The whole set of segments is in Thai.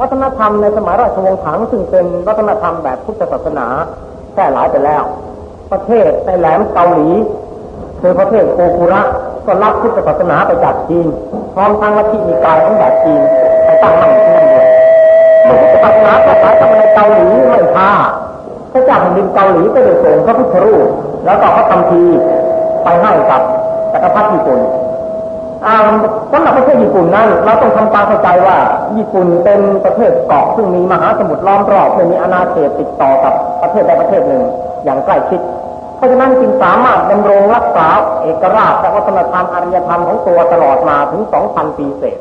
วัฒนธรรมในสมัยราชวงศ์ถังซึ่งเป็นวัฒนธรรมแบบพุทธศาสนาแพร่หลายไปแล้ว ประเทศในแหลมเกาหลีคือประเทศโกกุระก็รับพุทธศาสนาไปจากจีนพร้อมทั้งลัทธินิกายของแบบจีนไปตั้งมั่นที่นั่นด้วยพุทธศาสนาก็สายเข้ามาในเกาหลีไม่ช้าพระเจ้าแผ่นดินเกาหลีก็ได้ส่งพระพุทธรูปแล้วก็พระธรรมทีไปให้กับจักรพรรดิญี่ปุ่น สำหรับประเทศญี่ปุ่นนั้น เราต้องทำความเข้าใจว่าญี่ปุ่นเป็นประเทศเกาะซึ่งมีมหาสมุทรล้อมรอบไม่มีอาณาเขตติดต่อกับประเทศใดประเทศหนึ่งอย่างใกล้ชิด เพราะฉะนั้นจึงสามารถดำรงรักษาเอกราชและวัฒนธรรมอารยธรรมของตัวตลอดมาถึง 2,000 ปีเศษ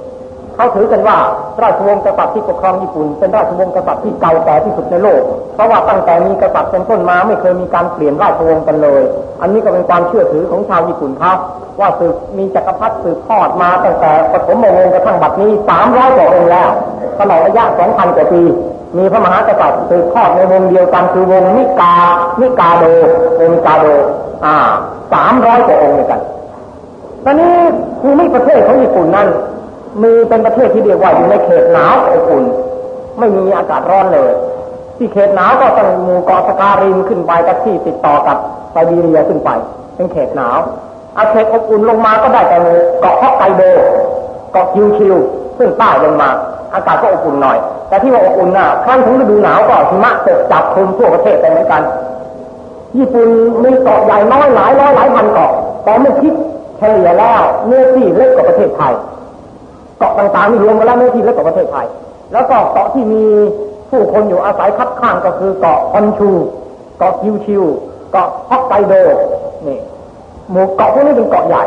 เขาถือกันว่าราชวงศ์กษัตริย์ที่ปกครองญี่ปุ่น เป็นราชวงศ์กษัตริย์ที่เก่าแก่ที่สุดในโลก เพราะว่าตั้งแต่มีกษัตริย์เป็นต้นมาไม่เคยมีการเปลี่ยนราชวงศ์กันเลย อันนี้ก็เป็นความเชื่อถือของชาวญี่ปุ่นครับว่าสืบมีจักรพรรดิสืบทอดมาตั้งแต่ปฐมวงศ์กระทั่งบัดนี้สามร้อยกว่าองค์แล้วตลอดระยะสองพันกว่าปีมีพระมหากษัตริย์สืบทอดในวงเดียวกันคือวงนิกา นิกาโดวงกาโด อ่าสามร้อยกว่าองค์ด้วยกันตอนนี้ภูมิประเทศของญี่ปุ่นนั้น มีเป็นประเทศที่เรียกว่าอยู่ในเขตหนาวอบอุ่นไม่มีอากาศร้อนเลย ที่เขตหนาวก็ต้องหมู่เกาะสการินขึ้นไปกับที่ติดต่อกับไซบีเรียขึ้นไป เป็นเขตหนาวอาเขตอบอุ่นลงมาก็ได้แต่เกาะฮอกไกโดเกาะคิวคิวขึ้นใต้ลงมา อากาศก็อบอุ่นหน่อย แต่ที่ว่าอบอุ่นน่ะครั้งถึงฤดูหนาวก็หิมะตกจับคลุมทั่วประเทศไปเหมือนกัน ญี่ปุ่นมีเกาะใหญ่น้อยหลายร้อยหลายพันเกาะแต่ไม่คิดเฉลี่ยแล้วเนื้อที่เล็กกว่าประเทศไทย เกาะต่างๆนี่รวมกันแล้วเนื้อที่เล็กกว่าประเทศไทย แล้วก็เกาะที่มีผู้คนอยู่อาศัยคับข้างก็คือเกาะฮอนชูเกาะคิวชิวเกาะฮอกไกโดนี่หมู่เกาะพวกนี้เป็นเกาะใหญ่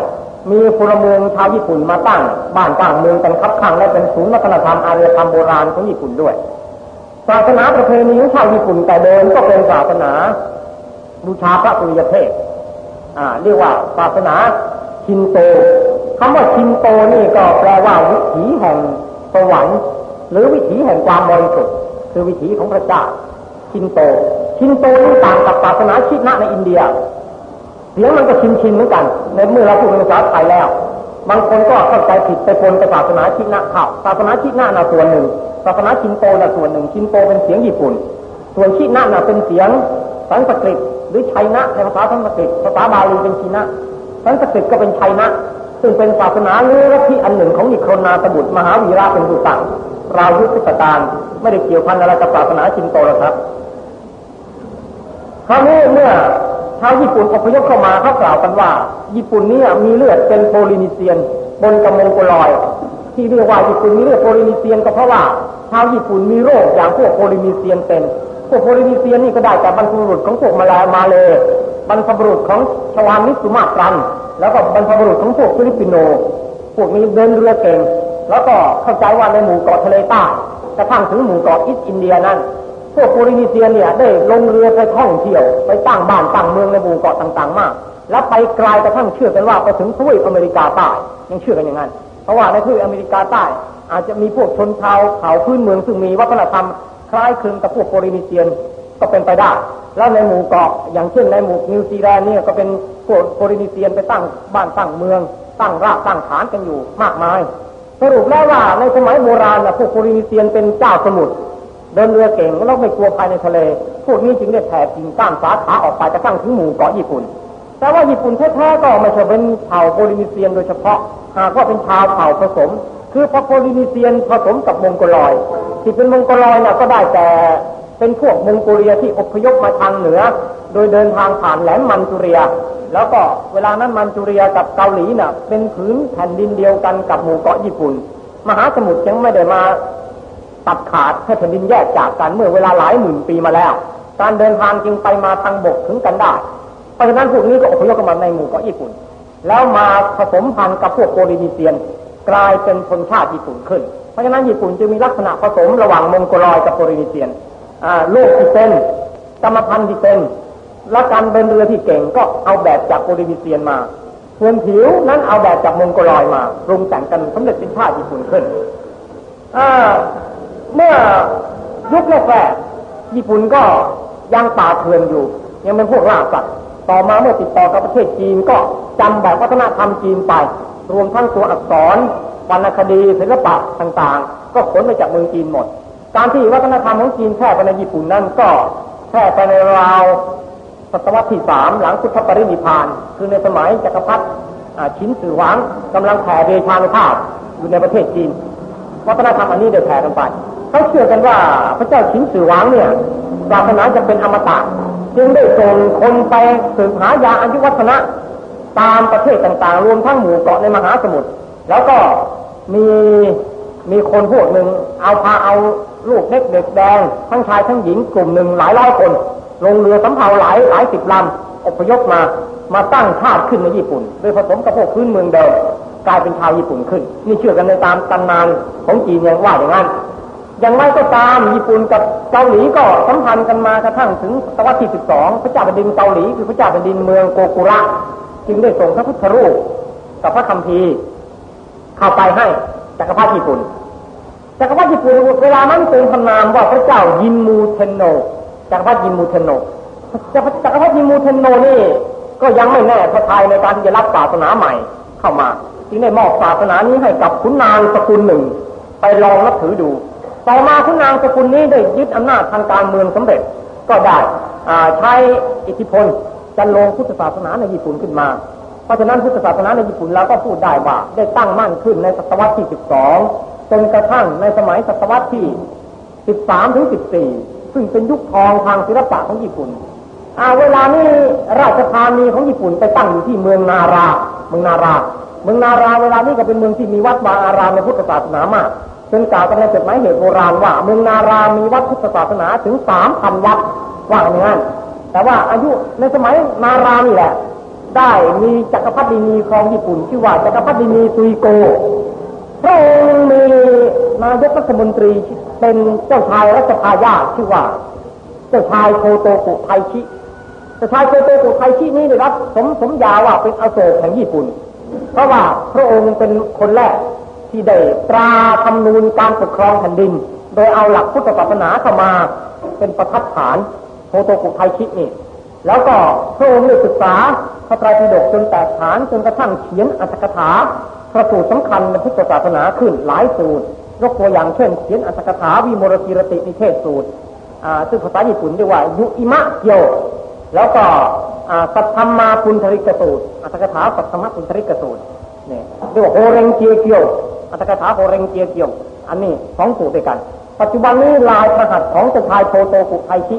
มีพลเมืองชาวญี่ปุ่นมาตั้งบ้านตั้งเมืองกันคับข้างและเป็นศูนย์วัฒนธรรมอารยธรรมโบราณของญี่ปุ่นด้วยศาสนาประเพณีของชาวญี่ปุ่นแต่เดิมก็เป็นศาสนาบูชาพระสุริยเทพอ่าเรียกว่าศาสนาชินโต คำว่าชินโตนี่ก็แปลว่าวิถีแห่งสวรรค์หรือวิถีแห่งความบริสุทธิ์คือวิถีของพระเจ้าชินโต ชินโตนี่ต่างกับศาสนาชินะในอินเดียเสียงมันก็ชินชินเหมือนกัน ในเมื่อเราพูดภาษาไทยแล้ว บางคนก็เข้าใจผิดไปปนกับศาสนาชินะเข้าศาสนาชินะน่ะส่วนหนึ่งศาสนาชินโตน่ะส่วนหนึ่ง ชินโตเป็นเสียงญี่ปุ่น ส่วนชินะน่ะเป็นเสียงสันสกฤตหรือไชนะในภาษาสันสกฤตภาษาบาลีเป็นชินะสันสกฤตก็เป็นไชนะ ซึ่งเป็นศาสนาหรือลัทธิอันหนึ่งของนิครนาสบุตรมหาวีระเป็นผู้ตั้งราวยุทธการไม่ได้เกี่ยวพันอะไรกับศาสนาชินโตหรอกครับคราวนี้เมื่อชาวญี่ปุ่นอพยพเข้ามาเขากล่าวกันว่า ญี่ปุ่นนี้มีเลือดเป็นโพลินีเซียนบนกระมงโกลอย ที่เรียกว่าญี่ปุ่นมีเลือดโพลินีเซียนก็เพราะว่าชาวญี่ปุ่นมีโรคอย่างพวกโพลินีเซียนเป็นพวกโพลินีเซียนนี่ก็ได้จากบรรพบุรุษของพวกมาลามาเล บรรพบุรุษของ Javanese Sumatran แล้วก็บรรพบุรุษของพวกฟิลิปปินโน พวกนี้เดินเรือเก่ง แล้วก็เข้าใจว่าในหมู่เกาะทะเลใต้กระทั่งถึงหมู่เกาะ East India นั้น พวกโพลินีเซียเนี่ยได้ลงเรือไปท่องเที่ยว ไปตั้งบ้านตั้งเมืองในหมู่เกาะต่างๆ มาก แล้วไปไกลกระทั่งเชื่อกันว่าไปถึงทวีปอเมริกาใต้ยังเชื่อกันอย่างนั้น เพราะว่าในทวีปอเมริกาใต้ อาจจะมีพวกชนชาวเผ่าพื้นเมืองซึ่งมีวัฒนธรรมคล้ายคลึงกับพวกโพลินีเซียน ก็เป็นไปได้ แล้วในหมู่เกาะอย่างเช่นในหมู่นิวซีแลนด์เนี่ยก็เป็นพวกโพลินีเซียนไปตั้งบ้านตั้งเมือง ตั้งรากตั้งฐานกันอยู่มากมาย สรุปแล้วว่าในสมัยโบราณนะพวกโพลินีเซียนเป็นเจ้าสมุทรเดินเรือเก่งแล้วไม่กลัวภัยในทะเล พวกนี้จึงได้แผ่กิ่งก้านสาขาออกไปกระทั่งถึงหมู่เกาะญี่ปุ่น แต่ว่าญี่ปุ่นแท้ๆก็ไม่ใช่เป็นเผ่าโพลินีเซียนโดยเฉพาะ หากว่าเป็นชาวเผ่าผสม คือพอโพลินีเซียนผสมกับมงโกลอยที่เป็นมงโกลอยเนี่ยก็ได้แต่ เป็นพวกมองโกเลียที่อพยพมาทางเหนือ โดยเดินทางผ่านแหลมมันจูเรีย แล้วก็เวลานั้นมันจูเรียกับเกาหลีน่ะ เป็นผืนแผ่นดินเดียวกันกับหมู่เกาะญี่ปุ่น มหาสมุทรยังไม่ได้มาตัดขาดให้แผ่นดินแยกจากกันเมื่อเวลาหลายหมื่นปีมาแล้ว การเดินทางจึงไปมาทางบกถึงกันได้ เพราะฉะนั้นพวกนี้ก็อพยพกันมาในหมู่เกาะญี่ปุ่น แล้วมาผสมพันธุ์กับพวกโปลินีเซียน กลายเป็นชนชาติญี่ปุ่นขึ้น เพราะฉะนั้นญี่ปุ่นจึงมีลักษณะผสมระหว่างมองโกลอยกับโปลินีเซียน โลกที่เป็นกรรมพันธุ์ที่เป็นและการเป็นเรือที่เก่งก็เอาแบบจากโปลินีเซียนมาส่วนผิวนั้นเอาแบบจากมงโกลอยมาปรุงแต่งกันสำเร็จเป็นชาวญี่ปุ่นขึ้นเมื่อยุคแรกๆญี่ปุ่นก็ยังป่าเถื่อนอยู่ ยังเป็นพวกล่าสัตว์ต่อมาเมื่อติดต่อกับประเทศจีนก็จำแบบวัฒนธรรมจีนไป รวมทั้งตัวอักษรวรรณคดีศิลปะต่างๆ ก็ขนมาจากเมืองจีนหมด การที่วัฒนธรรมของจีนแพร่ไปในญี่ปุ่นนั่นก็แพร่ไปในราวศตวรรษที่สามหลังพุทธปรินิพาน คือในสมัยจักรพรรดิชินสื่อหวังกำลังแผ่เดชานุภาพอยู่ในประเทศจีนวัฒนธรรมอันนี้ได้แผ่กันไปเขาเชื่อกันว่าพระเจ้าชินสื่อหวังเนี่ยศาสนาจะเป็นอมตะจึงได้ส่งคนไปสืบหายาอายุวัฒนะตามประเทศต่างๆ รวมทั้งหมู่เกาะในมหาสมุทรแล้วก็มีมีคนพวกหนึ่งเอาพาเอา ลูกเล็กเด็กแดงทั้งชายทั้งหญิงกลุ่มหนึ่งหลายร้อยคน ลงเรือสำเภาหลายหลายสิบลำอพยพมามาตั้งชาติขึ้นในญี่ปุ่นโดยผสมกับพวกพื้นเมืองเดิมกลายเป็นชาวญี่ปุ่นขึ้น นี่เชื่อกันในตามตำนานของจีนยังว่าอย่างนั้นอย่างไรก็ตามญี่ปุ่นกับเกาหลีก็สัมพันธ์กันมากระทั่งถึงศตวรรษที่สิบสองพระเจ้าแผ่นดินเกาหลีคือพระเจ้าแผ่นดินเมืองโกกุระ จึงได้ส่งพระพุทธรูปกับพระคัมภีร์เข้าไปให้จักรพรรดิญี่ปุ่น จักรพรรดิญี่ปุ่นเวลานั้นเป็นพนามว่าพระเจ้ายินมูเทนโนจักรพรรดิยินมูเทนโนจักรพรรดิยินมูเทนโนนี่ ก็ยังไม่แน่พระทัยในการที่จะรับศาสนาใหม่เข้ามาจึงได้มอบศาสนานี้ให้กับขุนนางสกุลหนึ่ง ไปลองนับถือดู ต่อมาขุนนางสกุลนี้ได้ยึดอำนาจทางการเมืองสำเร็จก็ได้ใช้อิทธิพลจันลงพุทธศาสนาในญี่ปุ่นขึ้นมา เพราะฉะนั้นพุทธศาสนาในญี่ปุ่นเราก็พูดได้ว่าได้ตั้งมั่นขึ้นในศตวรรษที่สิบสอง จนกระทั่งในสมัยศตวรรษที่สิบสามถึงสิบสี่ซึ่งเป็นยุคทองทางศิลปะของญี่ปุ่นเวลานี้ราชธานีของญี่ปุ่นไปตั้งอยู่ที่เมืองนารา เมืองนารา เมืองนาราเวลานี้ก็เป็นเมืองที่มีวัดวาอารามในพุทธศาสนามากจนกล่าวกันในจดหมายเหตุโบราณว่า เมืองนารามีวัดพุทธศาสนาถึงสามพันวัดว่าอย่างนั้นแต่ว่าอายุในสมัยนารานี่แหละ ได้มีจักรพรรดินีครองญี่ปุ่นชื่อว่าจักรพรรดินีซุยโกพระองค์มี นายกรัฐมนตรีเป็นเจ้าชายรัชทายาชื่อว่า เจ้าชายโคโตกุไทชิเจ้าชายโคโตกุไทชินี้ได้รับสมสมยาว่าเป็นอโศกแห่งญี่ปุ่น เพราะว่าพระองค์เป็นคนแรกที่ได้ตราคำนูนการปกครองแผ่นดิน โดยเอาหลักพุทธศาสนาเข้ามาเป็นประทัดฐานโฮโตกุไทชินี่แล้วก็พระองค์ได้ศึกษาพระไตรปิฎกจนแตกฐานจนกระทั่งเขียนอัตถกถาพระสูตรสำคัญในพุทธศาสนาขึ้นหลายสูตร ยกตัวอย่างเช่นเขียนอัตถกถาวิโมรกิรตินิเทศสูตรซึ่งภาษาญี่ปุ่นเรียกว่ายุอิมะเกียว แล้วก็สัทธรรมาปุณธริกสูตรอัตถกถาสัทธรรมปุณธริกสูตรเนี่ยเรียกว่าโฮเรงเจียเกียวอัตถกถาโฮเรงเจียเกียว อันนี้สองสูตรด้วยกัน ปัจจุบันนี้ลายพระหัตของเจ้าชายโพโตกุไทชิ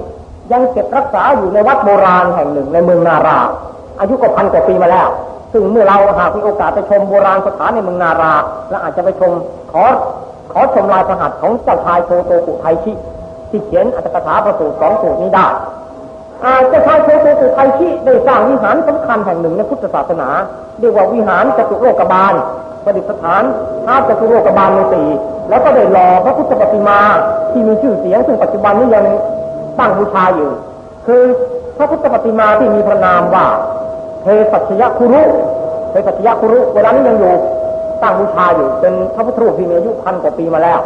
ยังเก็บรักษาอยู่ในวัดโบราณแห่งหนึ่งในเมืองนารา อายุก็พันกว่าปีมาแล้ว ซึ่งเมื่อเราหากมีโอกาสไปชมโบราณสถานในเมืองนารา และอาจจะไปชมขอ ขอชมลายพระหัตถ์ของเจ้าชายโพโตกุไทชิที่เขียนอัตถกถาประสูตรสองสูตรนี้ได้เจ้าชายโพโตกุไทชิได้สร้างวิหารสำคัญแห่งหนึ่งในพุทธศาสนาเรียกว่าวิหารจตุโลกบาลประดิษฐานท้าจตุโลกบาลในสี่แล้วก็ได้หล่อพระพุทธปฏิมาที่มีชื่อเสียงซึ่งปัจจุบันนี้ยังตั้งบูชาอยู่ คือพระพุทธปฏิมาที่มีพระนามว่าเทสัชยคุรุเทสัชยคุรุเวลานี้ยังอยู่ ตั้งบูชาอยู่เป็นพระพุทธรูปที่มีอายุพันกว่าปีมาแล้ว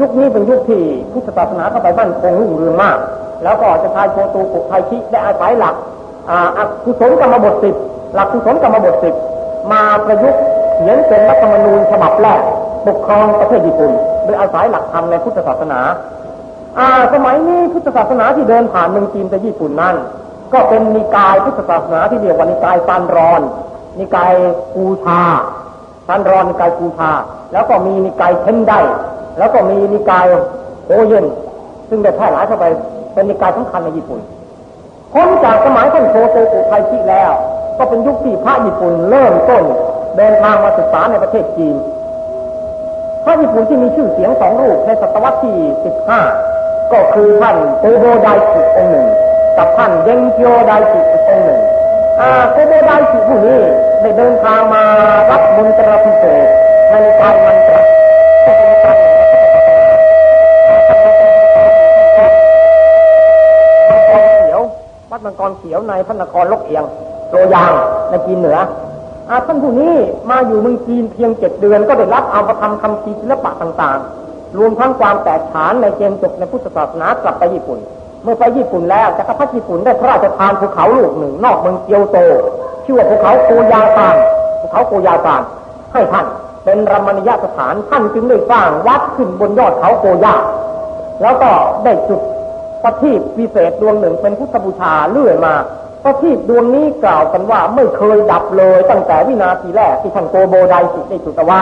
ยุคนี้เป็นยุคที่พุทธศาสนาเข้าไปบ้านคงรุ่งเรืองมาก แล้วก็จะทายโชตูปุกไทชิได้อาศัยหลักอ่กุศลกรรมบทสิบหลักกุศลกรรมบทสิบมาประยุกต์เขียนเป็นรัฐธรรมนูญฉบับแรกปกครองประเทศญี่ปุ่นโดยอาศัยหลักธรรมในพุทธศาสนาอาสมัยนี้พุทธศาสนาที่เดินผ่านเมืองจีนไปญี่ปุ่นนั้น ก็เป็นนิกายพุทธศาสนาที่เรียกว่านิกายซานรอน นิกายกูชา ซานรอนนิกายกูชาแล้วก็มีนิกายเทนไดแล้วก็มีนิกายโอเยนซึ่งได้แพร่หลายเข้าไปเป็นนิกายสำคัญในญี่ปุ่นพ้นจากสมัยท่านโชโตกุไทชิแล้ว ก็เป็นยุคที่พระญี่ปุ่นเริ่มต้นเดินทางมาศึกษาในประเทศจีนพระญี่ปุ่นที่มีชื่อเสียงสองรูปในศตวรรษที่สิบห้าก็คือท่านโกโบไดชิองค์หนึ่ง กับท่านเยงเกียวไดชิองค์หนึ่งโกโบไดชิผู้นี้ ได้เดินทางมารับมนตรพิเศษในการมันตรัวัดมังกรเขียวในพระนครลกเอียงโรยางในจีนเหนืออาท่านผู้นี้มาอยู่เมืองจีนเพียงเจ็ดเดือนก็ได้รับเอาประทำคำชีศิลปะต่างๆ รวมทั้งความแตกฉานในเกมจบในพุทธศาสนากลับไปญี่ปุ่น เมื่อไปญี่ปุ่นแล้วจักรพรรดิญี่ปุ่นได้พระราชทานภูเขาลูกหนึ่ง นอกเมืองเกียวโต ชื่อว่าภูเขาโกยาซานภูเขาโกยาซานให้ท่านเป็นรมณียสถานท่านจึงได้สร้างวัดขึ้นบนยอดเขาโกยาแล้วก็ได้จุดประทีปวิเศษดวงหนึ่งเป็นพุทธบูชาเรื่อยมาประทีปดวงนี้กล่าวกันว่าไม่เคยดับเลย ตั้งแต่วินาทีแรกที่ท่านโกโบไดสิได้จุดเอาไว้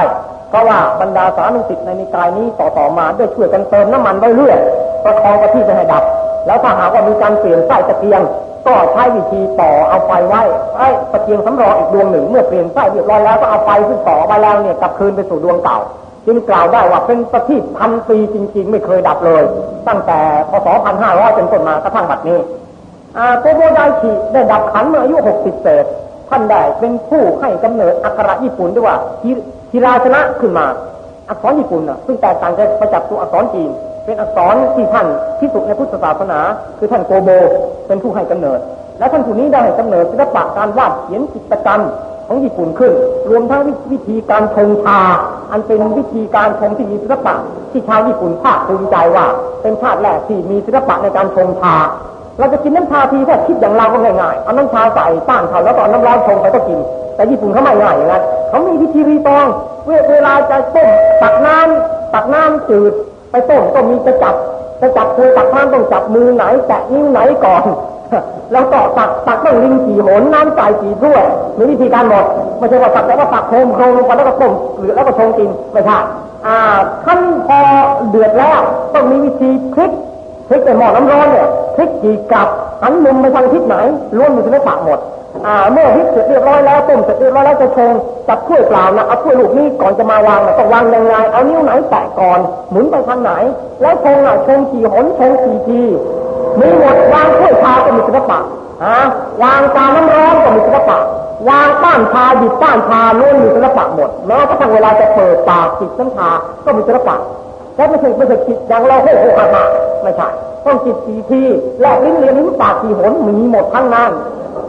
เพราะว่าบรรดาสานุสิทธิ์ในนิกายนี้ต่อๆมาได้ช่วยกันเติมน้ำมันไว้เรื่อยประคองประทีปให้ดับ แล้วถ้าหากว่ามีการเปลี่ยนไส้ตะเกียง ก็ใช้วิธีต่อเอาไฟไว้ไอ้ตะเกียงสำรองอีกดวงหนึ่งเมื่อเปลี่ยนไส้เรียบร้อยแล้วก็เอาไฟขึ้นต่อไปแล้วเนี่ยกลับคืนไปสู่ดวงเก่าจึงกล่าวได้ว่าเป็นประทีปพันปีจริง ๆ ไม่เคยดับเลย ตั้งแต่พศ1500 เป็นต้นมากระทั่งบัดนี้โกโบไดชิได้ดับขันเมื่ออายุ 60 เศษท่านได้เป็นผู้ให้กำเนิดอักขระญี่ปุ่นด้วยว่าฮิราชนะขึ้นมา อักษรญี่ปุ่นนะซึ่งแตกต่างจากประจักตัวอักษรจีน เป็นอักษรที่ท่านที่สุดในพุทธศาสนา คือท่านโกโบเป็นผู้ให้กำเนิด และท่านผู้นี้ได้ให้กำเนิดศิลปะการวาดเขียนจิตกรรมของญี่ปุ่นขึ้น รวมทั้งวิธีการชงชา อันเป็นวิธีการชงที่มีศิลปะ ที่ชาวญี่ปุ่นภาคภูมิใจว่า เป็นชาติแรกที่มีศิลปะในการชงชาเราจะกินน้ำชาทีแค่คิดอย่างเราก็ง่ายๆเอาน้ำชาใส่ตั้งเขาแล้วก็เอาน้ำร้อนชงไปก็กิน แต่ญี่ปุ่นเขาไม่ง่ายอย่างนั้นเขามีวิธีรีตองเวลาจะต้มตักน้ำตักน้ำจืด ไปต้มก็มีจะจับจะจับคือตักน้ำต้องจับมือไหนแตะนิ้วไหนก่อนแล้วก็ตักตักต้องลิงกี่หนน้ำใส่กี่ถ้วยมีวิธีการหมดไม่ใช่ว่าตักแต่ว่าตักโคมโคมลงไปแล้วก็ต้มหรือแล้วก็ชงกินไม่ใช่อ่าขั้นพอเดือดแล้วต้องมีวิธีพลิก พลิกในหม้อน้ำร้อนเนี่ยพลิกกี่กับหันมุมไปทางทิศไหนล้วนมีศิลปะหมดอ่าเมื่อพลิกเสร็จเรียบร้อยแล้วต้มเสร็จเรียบร้อยแล้วจะชงจับถ้วยเปล่านะเอาถ้วยลูกนี้ก่อนจะมาวางนะต้องวางยังไงเอานิ้วไหนแตะก่อนหมุนไปทางไหน แล้วชงอะชงกี่หนชงกี่ทีมีหมดวางถ้วยชาก็มีศิลปะฮะวางจานน้ำร้อนก็มีศิลปะวางป้านชาหยิบป้านชาล้วนมีศิลปะหมดแม้วกระทั่งเวลาจะเปิดปากจิบน้ำชาก็มีศิลปะ แค่ไม่ใช่ไม่ใช่จิตอย่างเราโหโหฮาฮาไม่ใช่ต้องจิตสี่ทีแลกลิ้นเลียนลิ้นปากสี่หนมีหมดทั้งนั้น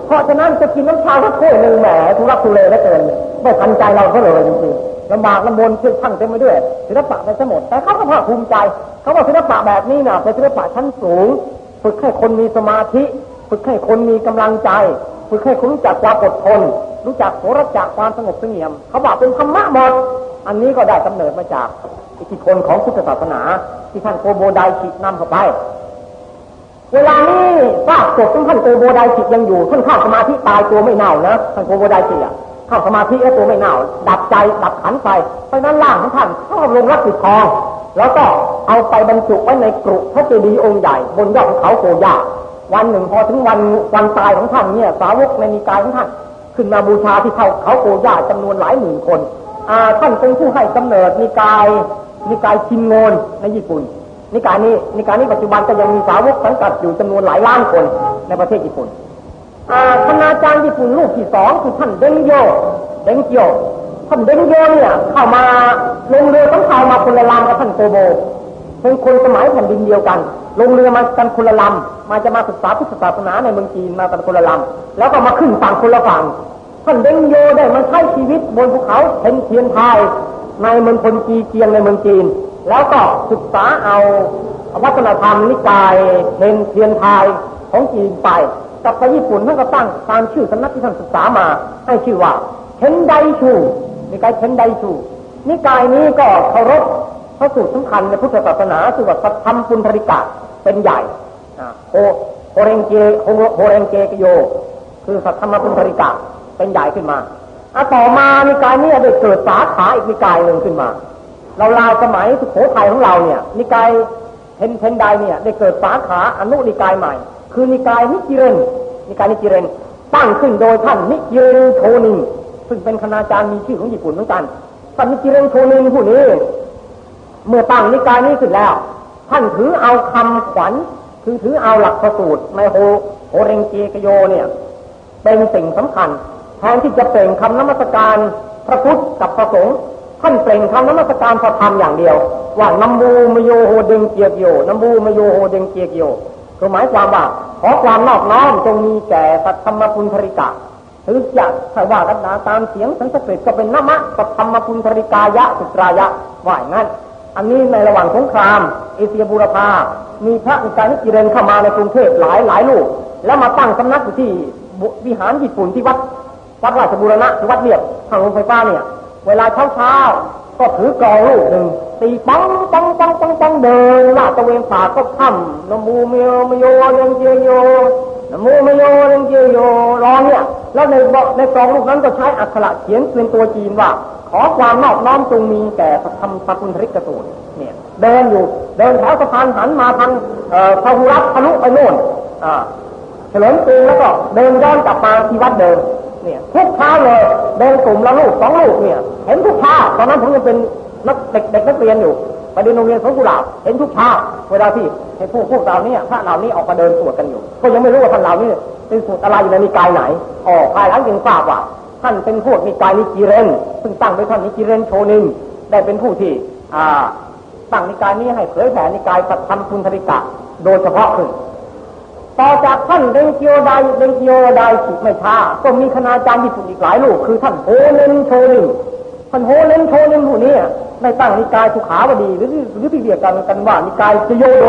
เพราะฉะนั้นจะกินน้ำชาสักถ้วยหนึ่งแหมทุรักทุเลเหลือเกินไม่ทันใจเราก็เลยจริงๆลำบากลำบนเชื่อช่างเต็มไปด้วยศิลปะไปทั้งหมดแต่เขาก็ภาคภูมิใจ เขาบอกศิลปะแบบนี้น่ะเป็นศิลปะชั้นสูง ฝึกให้คนมีสมาธิ ฝึกให้คนมีกำลังใจ ฝึกให้คนรู้จักความอดทน รู้จักโหรจักความสงบเสงี่ยม เขาบอกเป็นธรรมะหมด อันนี้ก็ได้กำเนิดมาจากอิทธิพลของพุทธศาสนา ที่ท่านโกโบไดชินำเข้าไป เวลานี้ซากศพท่านโกโบไดชิยังอยู่ท่านเข้าสมาธิตายตัวไม่เน่านะท่านโกโบไดชิอะเข้าสมาธิแล้วตัวไม่เน่า ดับใจดับขันไปเพราะนั้นล่างของท่านเข้าลงรับติดทองแล้วก็เอาไปบรรจุไว้ในกรุพระเจดีย์องค์ใหญ่บนยอดเขาโกยา วันหนึ่งพอถึงวันวันตายของท่านเนี่ยสาวกในนิกายของท่าน ขึ้นมาบูชาที่เขาเขาโกย่าจำนวนหลายหมื่นคนท่านเป็นผู้ให้กำเนิดนิกายนิกายชินโงนในญี่ปุ่นนิกายนี้นิกายนี้ปัจจุบันก็ยังมีสาวกสังกัดอยู่จำนวนหลายล้านคนในประเทศญี่ปุ่นคณาจารย์ญี่ปุ่นลูกที่สองคือท่านเดงโยเดงเกียวท่านเดงโยเนี่ยเข้ามาลงเรือต้องเข้ามาคนละลำกับท่านโกโบเป็นคนสมัยแผ่นดินเดียวกัน ลงเรือมากันคนละลำมาจะมาศึกษาพุทธศาสนาในเมืองจีนมากันคนละลำแล้วก็มาขึ้นฝั่งคนละฝั่งท่านเดงโยได้มาใช้ชีวิตบนภูเขาเพ็นเทียนไทยในเมืองคนจีเกียงในเมืองจีน แล้วก็ศึกษาเอาวัฒนธรรมนิกายเพนเทียนไทยของจีนไปกลับไปญี่ปุ่นท่านก็ตั้งตามชื่อสำนักที่ท่านศึกษามา ให้ชื่อว่าเทนไดชูนิกายเทนไดชูนิกายนี้ก็เคารพพระสูตรสำคัญในพุทธศาสนาคือว่าสัทธรรมปุณฑริกะ เป็นใหญ่โฮโฮเรงเจโฮเรงเจกโย คือสัทธรรมปุณฑริกะเป็นใหญ่ขึ้นมาอะต่อมานิกายนี้ได้เกิดสาขาอีกนิกายหนึ่งขึ้นมา เราลาวสมัยสุโขทัยของเราเนี่ย นิกายเทนเทนไดเนี่ย ได้เกิดสาขาอนุนิกายใหม่ คือนิกายนิจิเรนนิกายนิจิเรนตั้งขึ้นโดยท่านนิจิเรนโชนินซึ่งเป็นคณาจารย์มีชื่อของญี่ปุ่นเหมือนกันท่านนิจิเรนโชนินผู้นี้เมื่อตั้งนิกายนี้ขึ้นแล้ว ท่านถือเอาคำขวัญ คือถือเอาหลักพระสูตรในโฮโฮเรงเจกโยเนี่ย เป็นสิ่งสำคัญ แทนที่จะเปล่งคำนมัสการพระพุทธกับพระสงฆ์ท่านเปล่งคำนมัสการพระธรรมอย่างเดียว ว่านัมบูมโยโฮเดงเกียกโยนัมบูมโยโฮเดงเกียกโยคือหมายความว่าขอความนอบน้อมจงมีแก่สัตธรรมปุณธริกาหรือจะถ้าว่ากันนาตามเสียงสันสกฤตก็เป็นนมะสัตธรรมปุณธริกายะสุตรายะว่าอย่างนั้น อันนี้ในระหว่างสงคราม เอเชียบูรพา มีพระอุกานิกิเรนเข้ามาในกรุงเทพหลายหลายลูก แล้วมาตั้งสำนักอยู่ที่วิหารญี่ปุ่นที่วัดวัดราชบุรณะวัดเรียบทางโรงไฟฟ้าเนี่ย เวลาเช้าเช้าก็ถือกองลูกหนึ่งตีปังปังปังปังปังเดินลาดตะเวนป่าก็ค่ำนมูเมียวมโยยังเจียโย นมูมโยยังเจียโยร้องเนี่ยแล้วในในกรองลูกนั้นก็ใช้อักขระเขียนเป็นตัวจีนว่า ขอความนอบน้อมจงมีแก่พระธรรมสกุลริกสูตรเนี่ยเดินอยู่เดินแถวสะพานหันมาทางพระหุรัตทะลุไปโน่นเฉลิมกรุงแล้วก็เดินย้อนกลับมาที่วัดเดิมเนี่ยทุกเช้าเลยเดินกลุ่มละลูกสองลูกเนี่ย เห็นทุกเช้าตอนนั้นผมยังเป็นนักเด็กเด็กนักเรียนอยู่ ไปเรียนโรงเรียนสงกุหลาบเห็นทุกเช้าเวลาที่ให้พวกพวกเราเนี่ยพระเหล่านี้ออกมาเดินสวดกันอยู่ ก็ยังไม่รู้ว่าท่านเหล่านี้เป็นสวดอะไรอยู่ในนิกายไหนอ๋อภายหลังจึงทราบว่าท่านเป็นพวกนิกายนิจิเรนซึ่งตั้งโดยท่านนิจิเรนโชนินได้เป็นผู้ที่อ่าตั้งนิกายนี้ให้เผยแผ่นิกายสัทธรรมปุณฑริกะ โดยเฉพาะขึ้นต่อจากท่านเดงเกียวไดเดงเกียวไดสิไม่ช้าก็มีคณาจารย์ญี่ปุ่นอีกหลายรูปคือท่านโฮเลนโชนิน ท่านโฮเลนโชนินผู้นี้ได้ตั้งนิกายสุขาวดีหรือหรือที่เรียกกันกันว่านิกายโจโด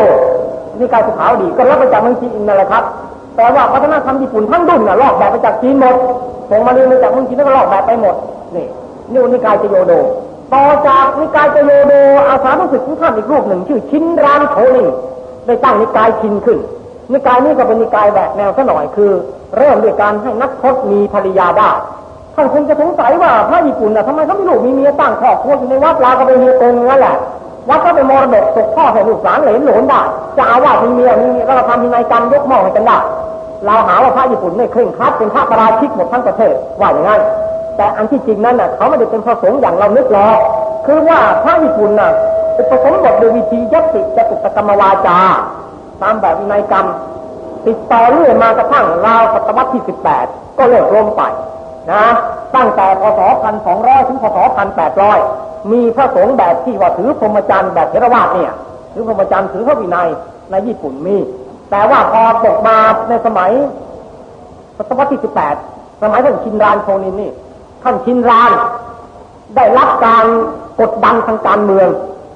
นิกายสุขาวดีก็รับมาจากเมืองจีนนั่นแหละครับแต่ว่าวัฒนธรรมญี่ปุ่นทั้งดุ้นน่ะลอกแบบมาจากจีนหมดส่งมาเรียนมาจากเมืองจีนแล้วก็ลอกแบบไปหมดนี่นี่นิกายจโยโดต่อจากนิกายจโยโดอาสาผู้ศึกของท่านอีกรูปหนึ่ง ชื่อชินรานโชนิได้ตั้งนิกายชินขึ้น นิกายนี้ก็เป็นนิกายแบบแนวซะหน่อยคือ เริ่มด้วยการให้นักพจน์มีภรรยาได้ ท่านคงจะสงสัยว่าพระญี่ปุ่นน่ะทำไมเขาไม่ลูกมีเมียตั้งครอบครัวอยู่ในวัดลาก็ไปเมียตรงนั่นแหละวัดก็เป็นมรดกตกพ่อให้ลูกหลานเหลนหลนได้จะเอาว่ามีเมียมีก็เราทำมีนายกรรมยกหม้อให้กันได้เราหาว่าพระญี่ปุ่นไม่เคร่งครัดเป็นพระประราชิกหมดทั้งประเทศว่าอย่างนั้นแต่อันที่จริงนั้นน่ะเขาไม่ได้เป็นพระสงฆ์อย่างเรานึกหรอกคือว่าพระญี่ปุ่นน่ะอุปสมบทโดยวิธียัตติจตุตกรรมวาจา ตามแบบวินัยกรรม ติดต่อเรื่อยมากระทั่งราวศตวรรษที่สิบแปดก็เลิกลงไป นะตั้งแต่พศพันสองร้อยถึงพศพันแปดร้อยมีพระสงฆ์แบบที่ว่าถือพรหมจรรย์แบบเทรวาสเนี่ยถือพรหมจรรย์ถือพระวินัยในญี่ปุ่นมี แต่ว่าพอตกมาในสมัยศตวรรษที่สิบแปดสมัยท่านชินรานโชนินนี่ท่านชินรานได้รับการกดดันทางการเมือง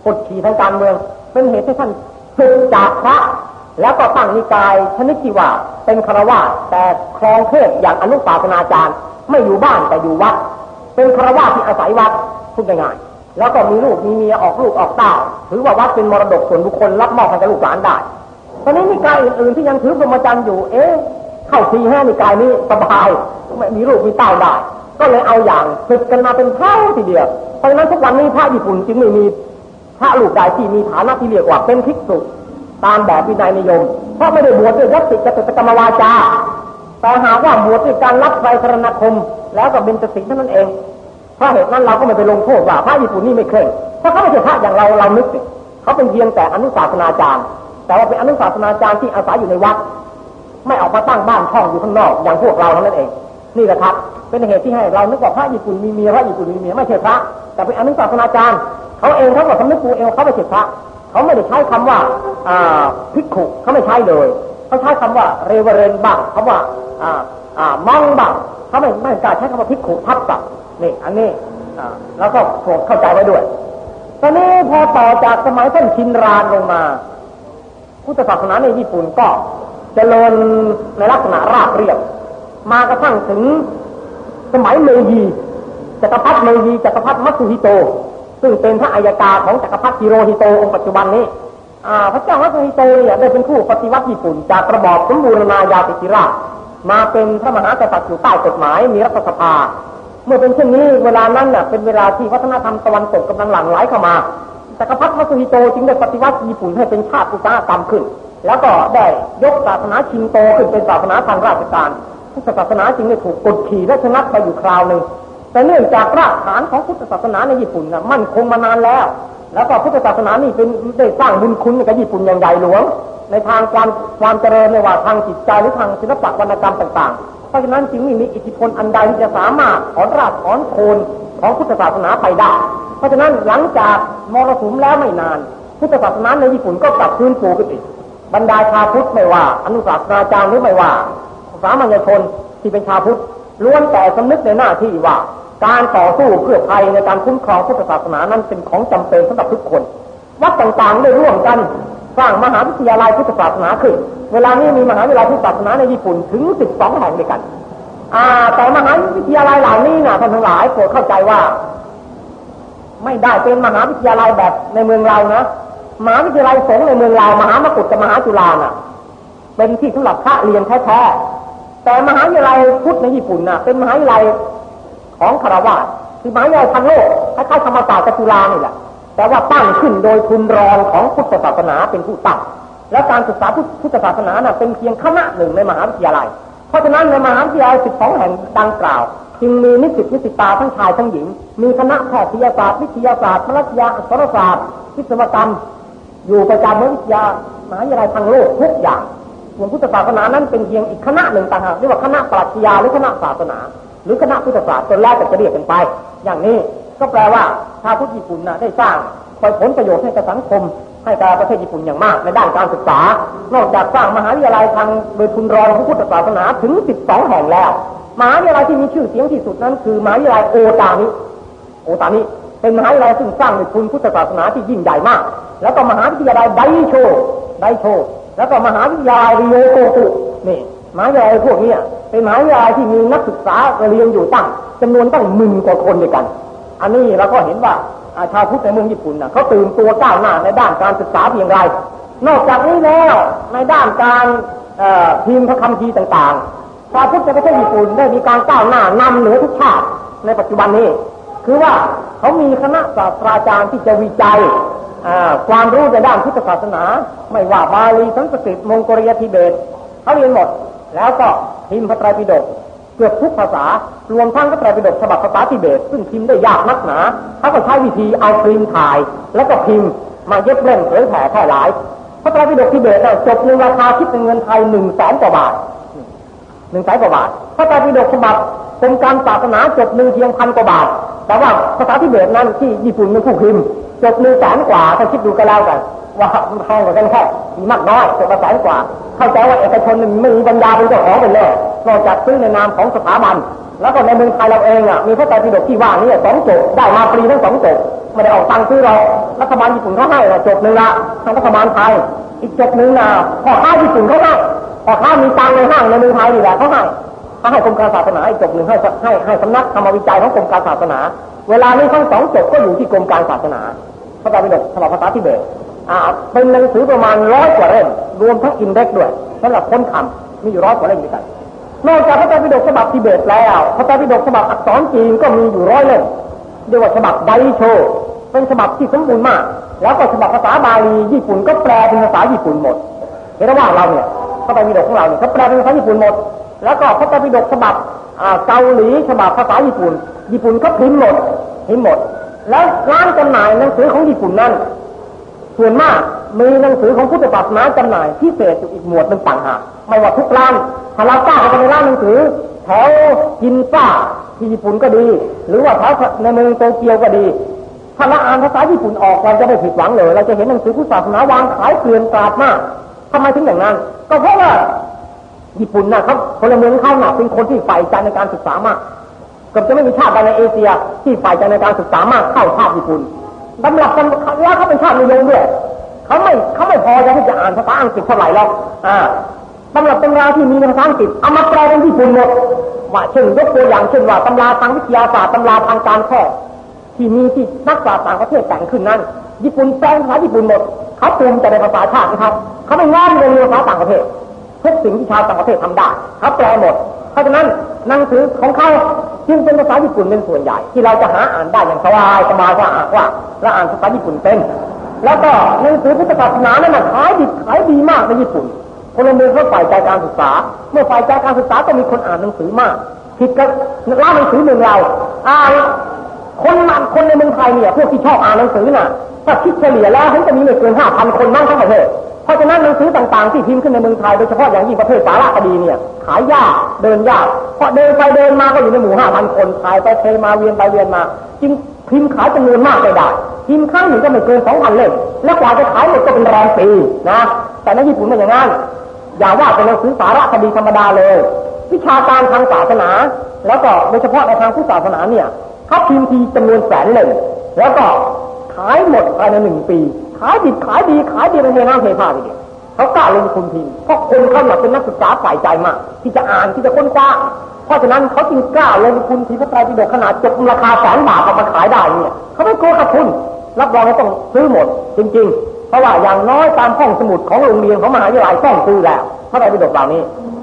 กดขี่ทางการเมือง เป็นเหตุให้ท่านศึกจากพระ แล้วก็ตั้งนิกายชนิดที่ว่าเป็นคารวะแต่ครองเทศอย่างอนุปาสนาจารย์ ไม่อยู่บ้านแต่อยู่วัด เป็นคารวะที่อาศัยวัดพูดง่ายๆแล้วก็มีลูกมีเมียออกลูกออกเต้าถือว่าวัดเป็นมรดกส่วนบุคคลรับมอบให้กับลูกหลานได้ตอนนี้นิกายอื่นๆที่ยังถือพรหมจรรย์อยู่ เอ๊ะเข้าทีแห่นิกายนี้สบายไม่มีลูกมีเต้าได้ ก็เลยเอาอย่างฝึกกันมาเป็นเท่าทีเดียวเพราะฉะนั้นทุกวันนี้พระญี่ปุ่นจึงไม่มีพระลูกใดที่มีฐานะที่เรียกว่าเป็นภิกษุ ตามแบบวินัยนิยม เพราะไม่ได้บวชด้วยยัตติจตุตกรรมวาจา แต่หากว่าบวชด้วยการรับไตรสรณคม แล้วก็เป็นสิทธิ์เท่านั้นเองเพราะเหตุนั้นเราก็ไม่ไปลงโทษว่าพระญี่ปุ่นนี่ไม่เคร่งเพราะเขาไม่ใช่พระอย่างเราเรานึกเขาเป็นเพียงแต่อนุสาสนาจารย์ แต่ว่าเป็นอนุสาสนาจารย์ที่อาศัยอยู่ในวัด ไม่ออกมาตั้งบ้านช่องอยู่ข้างนอก อย่างพวกเราเท่านั้นเอง นี่แหละครับ เป็นเหตุที่ให้เรานึกว่าพระญี่ปุ่นมีเมียพระญี่ปุ่นมีเมียไม่ใช่พระ แต่เป็นอนุสาสนาจารย์เขาเองเขาก็สำนึกตัวเองเขาไม่ใช่พระ เขาไม่ได้ใช้คำว่าพิกขุเขาไม่ใช้เลย เขาใช้คำว่า Reverend บ้างคำว่า monk บ้างเขาไม่ไม่กล้าใช้คำว่าภิกขุทับศัพท์นี่ อันนี้แล้วก็โปรดเข้าใจไว้ด้วย ตอนนี้พอต่อจากสมัยท่านชินรานลงมา พุทธศาสนาในญี่ปุ่นก็เจริญในลักษณะราบเรียบมากระทั่งถึงสมัยเมจิจักรพรรดิเมจิจักรพรรดิมัตสุฮิโต ซึ่งเป็นพระอัยกาของจักรพรรดิฮิโรฮิโตองค์ปัจจุบันนี้พระเจ้ามัตสุฮิโตเนี่ยได้เป็นผู้ปฏิวัติญี่ปุ่น จากระบอบสมบูรณาญาติจิราชมาเป็นพระมหากษัตริย์อยู่ใต้กฎหมายมีรัฐสภา เมื่อเป็นเช่นนี้เวลานั้นเน่ะเป็นเวลาที่วัฒนธรรมตะวันตกกำลังหลั่งไหลเข้ามาจักรพรรดิมัตสุฮิโตจึงได้ปฏิวัติญี่ปุ่นให้เป็นชาติอุตสาหกรรมขึ้น แล้วก็ได้ยกศาสนาชินโตขึ้นเป็นศาสนาทางราชการศาสนาจึงได้ถูกกดขี่และชนะไปอยู่คราวหนึ่ง แต่เนื่องจากรากฐานของพุทธศาสนาในญี่ปุ่นนะมั่นคงมานานแล้ว แล้วก็พุทธศาสนานี่เป็นได้สร้างบุญคุณกับญี่ปุ่นอย่างใหญ่หลวง ในทางความความเจริญในว่าทางจิตใจหรือทางศิลปะวรรณกรรมต่างๆ เพราะฉะนั้นจึงไม่มีอิทธิพลอันใดที่จะสามารถถอนรากถอนโคนของพุทธศาสนาไปได้ เพราะฉะนั้นหลังจากมรสุมแล้วไม่นาน พุทธศาสนาในญี่ปุ่นก็กลับคืนฟูขึ้นอีกบรรดาชาวพุทธไม่ว่า อนุสาสนาจารย์หรือไม่ว่าสามัญชนที่เป็นชาวพุทธล้วนแต่สำนึกในหน้าที่ว่า การต่อสู้เพื่อภัยในการคุ้มครองพุทธศาสนานั้นเป็นของจำเป็นสำหรับทุกคน วัดต่างๆได้ร่วมกันสร้างมหาวิทยาลัยพุทธศาสนาขึ้น เวลานี้มีมหาวิทยาลัยพุทธศาสนาในญี่ปุ่นถึงสิบสองแห่งด้วยกัน อ่า แต่มหาวิทยาลัยเหล่านี้นะท่านทั้งหลายโปรดเข้าใจว่า ไม่ได้เป็นมหาวิทยาลัยแบบในเมืองเรานะมหาวิทยาลัยสงฆ์ในเมืองเรามหามกุฏกับมหาจุฬาน่ะ เป็นที่สำหรับพระเรียนแท้ๆแต่มหาวิทยาลัยพุทธในญี่ปุ่นน่ะ เป็นมหาวิทยาลัย ของคารวะคือมหาวิทยาลัยทางโลกคล้ายๆธรรมศาสตร์จุฬานี่แหละแต่ว่าตั้งขึ้นโดยทุนรองของพุทธศาสนาเป็นผู้ตั้งแล้วการศึกษาพุทธศาสนาน่ะเป็นเพียงคณะหนึ่งในมหาวิทยาลัย เพราะฉะนั้นในมหาวิทยาลัย 12 แห่งดังกล่าว จึงมีนิสิตนิสิตาทั้งชายทั้งหญิง มีคณะแพทยศาสตร์วิทยาศาสตร์มนุษยาอักษรศาสตร์วิศวกรรม อยู่ประจำวิทยามหาวิทยาลัยทางโลกทุกอย่างส่วนพุทธศาสนานั้นเป็นเพียงอีกคณะหนึ่งต่างหากเรียกว่าคณะปรัชญาหรือคณะศาสนา หรือคณะพุทธศาสตร์จนแล้วแต่จะเรียกกันไป อย่างนี้ก็แปลว่าชาวพุทธญี่ปุ่นนะได้สร้างคอยผลประโยชน์ให้กับสังคม ให้กับประเทศญี่ปุ่นอย่างมากในด้านการศึกษา นอกจากสร้างมหาวิทยาลัยทางโดยทุนรองของพุทธศาสนาถึง 12 แห่งแล้ว มหาวิทยาลัยที่มีชื่อเสียงที่สุดนั้น คือมหาวิทยาลัยโอตานิโอตานิเป็นมหาวิทยาลัยซึ่งสร้างโดยทุนพุทธศาสนาที่ยิ่งใหญ่มาก แล้วก็มหาวิทยาลัยไดโชไดโช แล้วก็มหาวิทยาลัยริโยโกตุนี่มหาวิทยาลัยพวกนี้ เป็นมหาวิทยาลัยที่มีนักศึกษาเรียนอยู่ตั้งจำนวนตั้งหมื่นกว่าคนด้วยกัน อันนี้เราก็เห็นว่าชาวพุทธในเมืองญี่ปุ่นนะเขาตื่นตัวก้าวหน้าในด้านการศึกษาเพียงไร นอกจากนี้แล้วในด้านการพิมพ์พระคำพีต่างๆ ชาวพุทธในประเทศญี่ปุ่นได้มีการก้าวหน้านำเหนือทุกชาติในปัจจุบันนี้ คือว่าเขามีคณะศาสตราจารย์ที่จะวิจัยความรู้ในด้านพุทธศาสนา ไม่ว่าบาลีสันสกฤตมงโกเลียทิเบตเขาเรียนหมด แล้วก็พิมพ์พระไตรปิฎกเกือบทุกภาษารวมทั้งพระไตรปิฎกฉบับภาษาทิเบต ซึ่งพิมพ์ได้ยากนักหนาเขาก็ใช้วิธีเอาฟิล์มถ่าย แล้วก็พิมพ์มาเย็บเล่มเผยแผ่แพร่หลายพระไตรปิฎกทิเบตจบในราคาคิดเป็นเงินไทยหนึ่งแสนกว่าบาทหนึ่งแสนกว่าบาทพระไตรปิฎกฉบับกรมการศาสนาจบหนึ่งเพียงพันกว่าบาท แต่ว่าภาษาทิเบตนั้นที่ญี่ปุ่นเป็นผู้พิมพ์จบหนึ่งแสนกว่าถ้าคิดดูกันแล้วกัน ว่ามันแพงกว่ากันแค่มีมากน้อยจบมาแสนกว่า เข้าใจว่าเอกชนไม่มีบรรดาเป็นเจ้าของเป็นแน่นอกจากซื้อในนามของสถาบัน แล้วก็ในเมืองไทยเราเองอะมีพระไตรปิฎกที่ว่านี่สองจบได้มาฟรีทั้งสองจบไม่ได้ออกตังค์ซื้อเรารัฐบาลญี่ปุ่นเขาให้เราจบหนึ่งละทางรัฐบาลไทย อีกจบหนึ่งนะพอค้าญี่ปุ่นเขาให้พอค้ามีตังในห้างในเมืองไทยนี่แหละเขาให้เขาให้กรมการศาสนาอีกจบหนึ่งให้ให้ให้สำนักทำวิจัยของกรมการศาสนา เวลานี้ทั้งสองจบก็อยู่ที่กรมการศาสนาพระไตรปิฎกฉบับภาษาทิเบต เป็นหนังสือประมาณร้อยกว่าเล่มรวมทั้งอินเด็กซ์ด้วยสำหรับคนทำมีอยู่ร้อยกว่าเล่มด้วยกันนอกจากพระไตรปิฎกฉบับทิเบตแล้วพระไตรปิฎกฉบับอักษรจีนก็มีอยู่ร้อยเล่มเรียกว่าฉบับไดโช เป็นฉบับที่สมบูรณ์มาก แล้วก็ฉบับภาษาบาลีญี่ปุ่นก็แปลเป็นภาษาญี่ปุ่นหมดเห็นว่าเราเนี่ยพระไตรปิฎกของเราเนี่ยเขาแปลเป็นภาษาญี่ปุ่นหมด แล้วก็พระไตรปิฎกฉบับเกาหลีฉบับภาษาญี่ปุ่น ญี่ปุ่นก็พิมพ์หมดพิมพ์หมด แล้วร้านจำหน่ายหนังสือของญี่ปุ่นนั้น ส่วนมากมีหนังสือของพุทธศาสนาจำหน่ายพิเศษอยู่อีกหมวดหนึ่งต่างหากไม่ว่าทุกร้านถ้าเราก้าวไปในร้านหนังสือแถวกินซ่าที่ญี่ปุ่นก็ดี หรือว่าแถวในเมืองโตเกียวก็ดีถ้าเราอ่านภาษาญี่ปุ่นออกเราจะไม่ผิดหวังเลย เราจะเห็นหนังสือพุทธศาสนาวางขายเกลื่อนกลาดมากทำไมถึงอย่างนั้น ก็เพราะว่าญี่ปุ่นนะเขาพลเมืองเขาหนักเป็นคนที่ใฝ่ใจในการศึกษามากก็จะไม่มีชาติใดในเอเชียที่ใฝ่ใจในการศึกษามากเท่าชาติญี่ปุ่น ตำรับกันแล้วเขาเป็นชาตินิยมด้วยเขาไม่เขาไม่พอจที่จะอ่านภาษาอังกฤษเท่าไหร่หรอกอ่าตำรับตำราที่มีภาษาอังกฤษเอามาแปลเป็นญี่ปุ่นหมดว่าเช่นยกตัวอย่างเช่นว่าตำราทางวิทยาศาสตร์ตำราทางการแพทย์ที่มีที่นักปราชญ์ต่างประเทศแต่งขึ้นนั้น ญี่ปุ่นแปลภาษาญี่ปุ่นหมดเขาภูมิใจในภาษาชาตินะครับเขาไม่ง้อมในภาษาต่างประเทศทุกสิ่งที่ชาวต่างประเทศทำได้เขาแปลหมด เพราะฉะนั้นหนังสือของเขาจึงเป็นภาษาญี่ปุ่นเป็นส่วนใหญ่ ที่เราจะหาอ่านได้อย่างสบายสบายว่าอ่านว่าเราอ่านภาษาญี่ปุ่นเป็น แล้วก็หนังสือพุทธศาสนาเนั้นขายดีขายดีมากในญี่ปุ่นคนลเมืองเขาฝ่ายใจการศึกษา เมื่อฝ่ายใจการศึกษาก็มีคนอ่านหนังสือมากผิดกับร้านหนังสือเมืองเราอ่านคนคนในเมืองไทยเนี่ยพวกที่ชอบอ่านหนังสือน่ะถ้าคิดเฉลี่ยแล้วเขาจะมีไม่เกินห้าพันคนนั่งทั้งประเทศ เพราะฉะนั้นหนังสือต่างๆที่พิมพ์ขึ้นในเมืองไทยโดยเฉพาะอย่างยิ่งประเภทสารคดีเนี่ย ขายยากเดินยากเพราะเดินไปเดินมาก็อยู่ในหมู่ห้าพันคนขายไปเทมาเวียนไปเวียนมา จึงพิมพ์ขายจำนวนมากไปได้พิมพ์ครั้งหนึ่งก็ไม่เกินสองพันเล่มและกว่าจะขายหมดก็เป็นแรมปีนะแต่ในญี่ปุ่นเป็นอย่างนั้นอย่าว่าเป็นหนังสือสารคดีธรรมดาเลย วิชาการทางศาสนา แล้วก็โดยเฉพาะในทางพุทธศาสนาเนี่ยเขาพิมพ์ทีจำนวนแสนเล่มแล้วก็ขายหมดภายในหนึ่งปีายดีขายดีขายดีเป็นเทน้ำเทผ้าทีเดียวเขากล้าลงทุนพิมพ์เพราะคนเขาเป็นนักศึกษาฝ่ายใจมาก ที่จะอ่านที่จะค้นคว้าเพราะฉะนั้นเขาจึงกล้าลงทุนทีพระไตรปิฎกขนาดจบราคาแสนบาทเอามาขายได้เนี่ยเขาไม่กลัวขาดทุนรับรองว่าต้องซื้อหมด จริง ๆ เพราะว่าอย่างน้อยตามห้องสมุดของโรงเรียนของมหาวิทยาลัยต้องซื้อแล้วพระไตรปิฎกเหล่านี้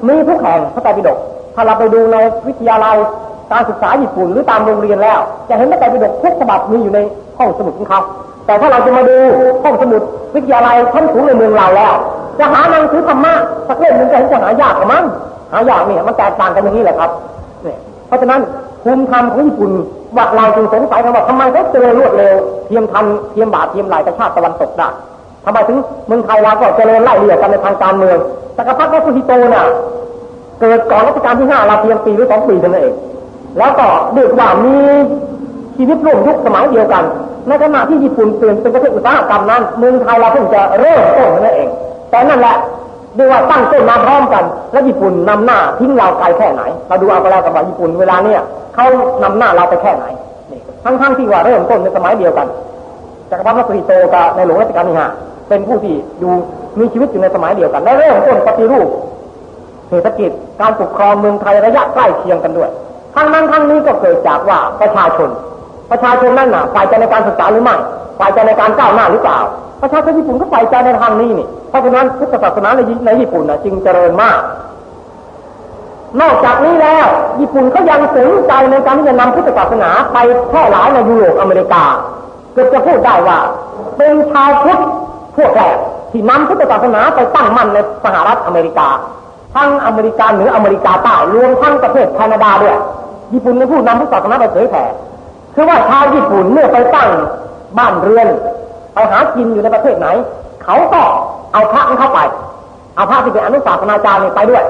มีทุกแห่งพระไตรปิฎกถ้าเราไปดูในวิทยาลัยการศึกษาญี่ปุ่นหรือตามโรงเรียนแล้ว จะเห็นพระไตรปิฎกทุกฉบับมีอยู่ในห้องสมุดของเขา แต่ถ้าเราจะมาดูห้องสมุดวิทยาลัยชั้นสูงในเมืองเราแล้ว จะหาหนังสือธรรมะสักเล่มหนึ่งจะเห็นจะหายากกว่ามั้งหายากเนี่ยมันแตกต่างกันอย่างนี้แหละครับเนี่ยเพราะฉะนั้นภูมิธรรมของญี่ปุ่นว่าเราจึงสงสัยกันว่าทำไมเขาเจริญรวดเร็วเทียมทันเทียมบาทเทียมลายกับชาติตะวันตกได้ทำไมถึงเมืองไทยเราก็เจริญไล่เลี่ยกันในทางการเมืองจักรพรรดิวัสุฮิโตน่ะเกิดก่อนรัชกาลที่ห้าเราเพียงปีหรือสองปีเท่านั้นเองแล้วก็เรียกว่ามีชีวิตร่วมยุคสมัยเดียวกัน ในขณะที่ญี่ปุ่นเปลี่ยนเป็นประเทศอุตสาหกรรมนั้นเมืองไทยเราเพิ่งจะเริ่มต้นนั่นเอง แต่นั่นแหละเรียว่าตั้งต้นมาพร้อมกัน และญี่ปุ่นนำหน้าทิ้งเราไกลแค่ไหน เราดูเอาไปแล้วกับว่าญี่ปุ่นเวลาเนี้ยเขานำหน้าเราไปแค่ไหนทั้งๆทที่ว่าเริ่มต้นในสมัยเดียวกันจักรพรรดิมัสริโตกับในหลวงรัชกาลที่ห้าเป็นผู้ที่ดูมีชีวิตอยู่ในสมัยเดียวกันและเริ่มต้นปฏิรูปเศรษฐกิจการปกครองเมืองไทยระยะใกล้เคียงกันด้วยทั้งนั้นทั้งนี้ก็เกิดจากว่าประชาชน ประชาชนนั่นน่ะฝ่ายใจในการศึกษาหรือไม่ฝ่ายใจในการก้าวหน้าหรือเปล่า ประชาชนญี่ปุ่นก็ฝ่ายใจในทางนี้นี่ เพราะฉะนั้นพุทธศาสนาในในญี่ปุ่นน่ะจึงเจริญมาก นอกจากนี้แล้ว ญี่ปุ่นก็ยังสนใจในการที่จะนำพุทธศาสนาไปแพร่หลายในยุโรปอเมริกาเกือบจะพูดได้ว่า เป็นชาวพุทธพวกแรกที่นำพุทธศาสนาไปตั้งมั่นในสหรัฐอเมริกา ทั้งอเมริกาเหนืออเมริกาใต้รวมทั้งประเทศแคนาดาด้วย ญี่ปุ่นเป็นผู้นำพุทธศาสนาไปเผยแผ่ คือว่าชาวญี่ปุ่นเมื่อไปตั้งบ้านเรือน ไปหากินอยู่ในประเทศไหน เขาก็เอาพระนั้เข้าไป เอาพระที่เป็นอนุสาสนาจารย์ไปด้วย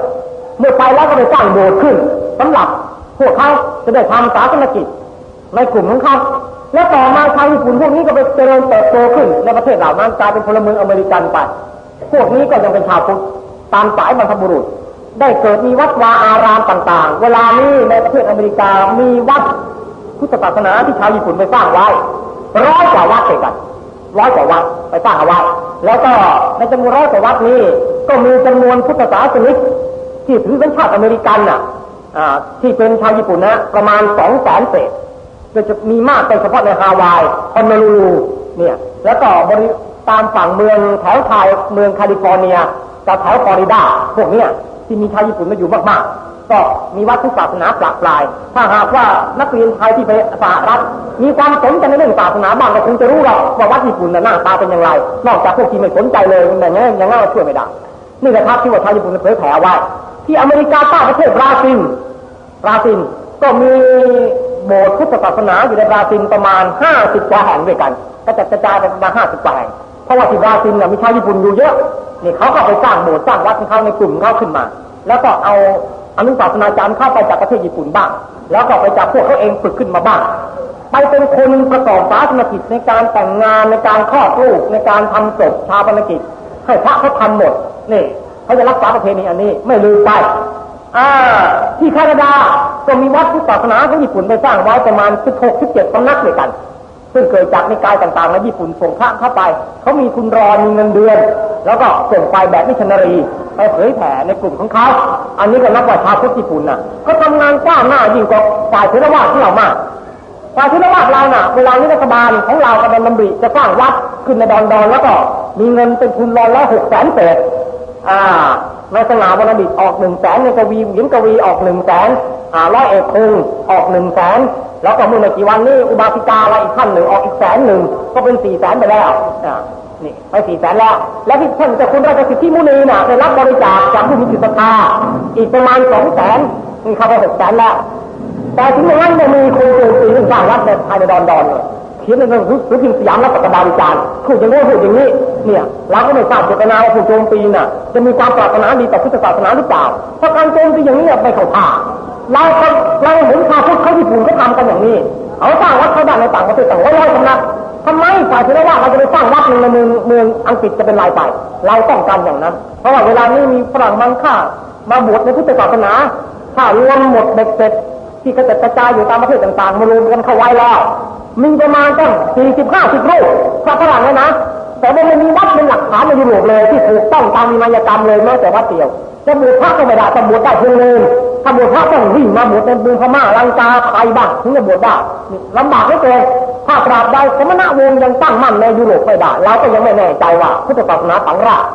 เมื่อไปแล้วก็ไปสร้างโบสถ์ขึ้นสำหรับพวกเขาจะได้ทำศาสนกิจในกลุ่มของเขาแล้วต่อมาชาวญี่ปุ่นพวกนี้ก็ไปเจริญเติบโตขึ้นในประเทศเหล่านั้นกลายเป็นพลเมืองอเมริกันไป พวกนี้ก็ยังเป็นชาวพุทธตามสายบรรพบุรุษ ได้เกิดมีวัดวาอารามต่างๆ เวลานี้ในประเทศอเมริกามีวัด พุทธศาสนาที่ชาวญี่ปุ่นไปสร้างไว้ร้อยกว่าวัดเกันร้อยกว่าวัดไปสร้างเอาไว้แล้วก็ในจำนวนร้อยกว่าวัดนี้ ก็มีจำนวนพุทธศาสนิกที่ถือเป็นชาติอเมริกันน่ะที่เป็นชาวญี่ปุ่นนะประมาณสองแสนเศษจะมีมากเป็นเฉพาะในฮาวายโฮโนลูลูเนี่ยแล้วก็บริตามฝั่งเมืองแถวชายเมืองแคลิฟอร์เนียกับแถวฟลอริดาพวกเนี้ย ที่มีชาวญี่ปุ่นมาอยู่มาก ๆ ก็มีวัดพุทธศาสนามากมาย ถ้าหากว่านักเรียนไทยที่ไปสหรัฐมีความสนใจในเรื่องศาสนาบ้างก็คงจะรู้หรอกว่าวัดญี่ปุ่นน่ะหน้าตาเป็นอย่างไร นอกจากพวกที่ไม่สนใจเลยอย่างนี้ยังไงก็ช่วยไม่ได้นี่แหละครับที่ว่าชาวญี่ปุ่นเผยแผ่ไว้ที่อเมริกาใต้ประเทศบราซิลบราซิลก็มีโบสถ์พุทธศาสนาอยู่ในบราซิลประมาณห้าสิบกว่าแห่งด้วยกัน ก็จะกระจายไปประมาณห้าสิบกว่าแห่ง เพราะว่าที่บราซิลเนี่ยมีชาวญี่ปุ่นอยู่เยอะนี่เขาก็ไปสร้างโบสถ์สร้างวัดของเขาในกลุ่มเขาขึ้นมา แล้วก็เอาอนุศาสนาจารย์เข้าไปจากประเทศญี่ปุ่นบ้าง แล้วก็ไปจากพวกเขาเองฝึกขึ้นมาบ้าง ไปเป็นคนประกอบศาสนกิจในการแต่งงานในการคลอดลูกในการทำศพชาปนกิจ ให้พระเขาทำหมดนี่เขาจะรักษาประเพณีอันนี้ไม่ลืมไปอ่าที่แคนาดาก็มีวัดพุทธศาสนาของญี่ปุ่นไปสร้างไว้ประมาณ16 17สำนักด้วยกัน ซึ่งเกิดจากในกายต่างๆในญี่ปุ่นส่งพระเข้าไป เขามีคุณรอมีเงินเดือน แล้วก็ส่งไปแบบมิชนารีไปเผยแผ่ในกลุ่มของเขา อันนี้ก็นับว่าชาวพุทธญี่ปุ่นน่ะเขาทำงานก้าวหน้ายิ่งกว่าฝ่ายเทรวาสที่เรามากฝ่ายเทรวาสเราน่ะเวลานี้รัฐบาลของเรากำลังดำริจะสร้างวัดขึ้นในดอนดอนแล้วก็มีเงินเป็นทุนรอนละหกแสนเศษ อ่าในสง่าวรรณบิดออกหนึ่งแสนในกวีหญิงกวีออกหนึ่งแสนอ่าร้อยเอกคงออกหนึ่งแสนแล้วก็เมื่อไม่กี่วันนี้อุบาสิกาอะไรอีกท่านหนึ่งออกอีกแสนหนึ่งก็เป็นสี่แสนไปแล้วอ่านี่ไปสี่แสนแล้ว และที่ท่านจะคุณราชสิทธิมุนีน่ะได้รับบริจาคจากผู้มีจิตศรัทธาอีกประมาณสองแสนนี่เข้าไปหกแสนแล้ว แต่ถึงอย่างนั้นยังมีคนโจมตีเรื่องสร้างวัดในภายในดอนดอนเลย เขียนในหนังสือพิมพ์สยามรัฐบาลวิจารณ์พูดอย่างนี้พูดอย่างนี้ เนี่ยเราก็ไม่ทราบเจตนาว่าผู้โจมตีน่ะ จะมีความปรารถนาดีต่อพุทธศาสนาหรือเปล่าเพราะการโจมตีอย่างนี้ไม่เข้าท่าเราเราเห็นชาวพุทธเขาญี่ปุ่นเขาทำกันอย่างนี้เขาสร้างวัดเขาได้ในต่างประเทศต่างร้อยสำนักทำไมฝ่ายเทรวาเราจะไปสร้างวัดหนึ่งในเมืองเมืองอังกฤษจะเป็นลายไป เราต้องการอย่างนั้น เพราะว่าเวลานี้มีฝรั่งมังค่ามาบวชในพุทธศาสนาถ้ารวมหมดเบ็ดเสร็จที่กระจัดกระจายอยู่ตามประเทศต่างๆมารวมกันเข้าไว้แล้ว มีประมาณตั้งสี่สิบห้าสิบรูปพระฝรั่งเลยนะ แต่ว่าไม่มีวัดเป็นหลักฐานในยุโรปเลย ที่ถูกต้องตามมีมายกรรมเลยแม้แต่วัดเดียวจะบวชพระก็ไม่ได้จะบวชได้เพียงเลยถ้าบวชพระต้องวิ่งมาบวชในเมืองพม่าลังกาไทยบ้างถึงจะบวชได้ลำบากเหลือเกินถ้าตราบใดสมณะวงยังตั้งมั่นในยุโรปไม่ได้เราก็ยังไม่แน่ใจว่าพุทธศาสนาฝังราก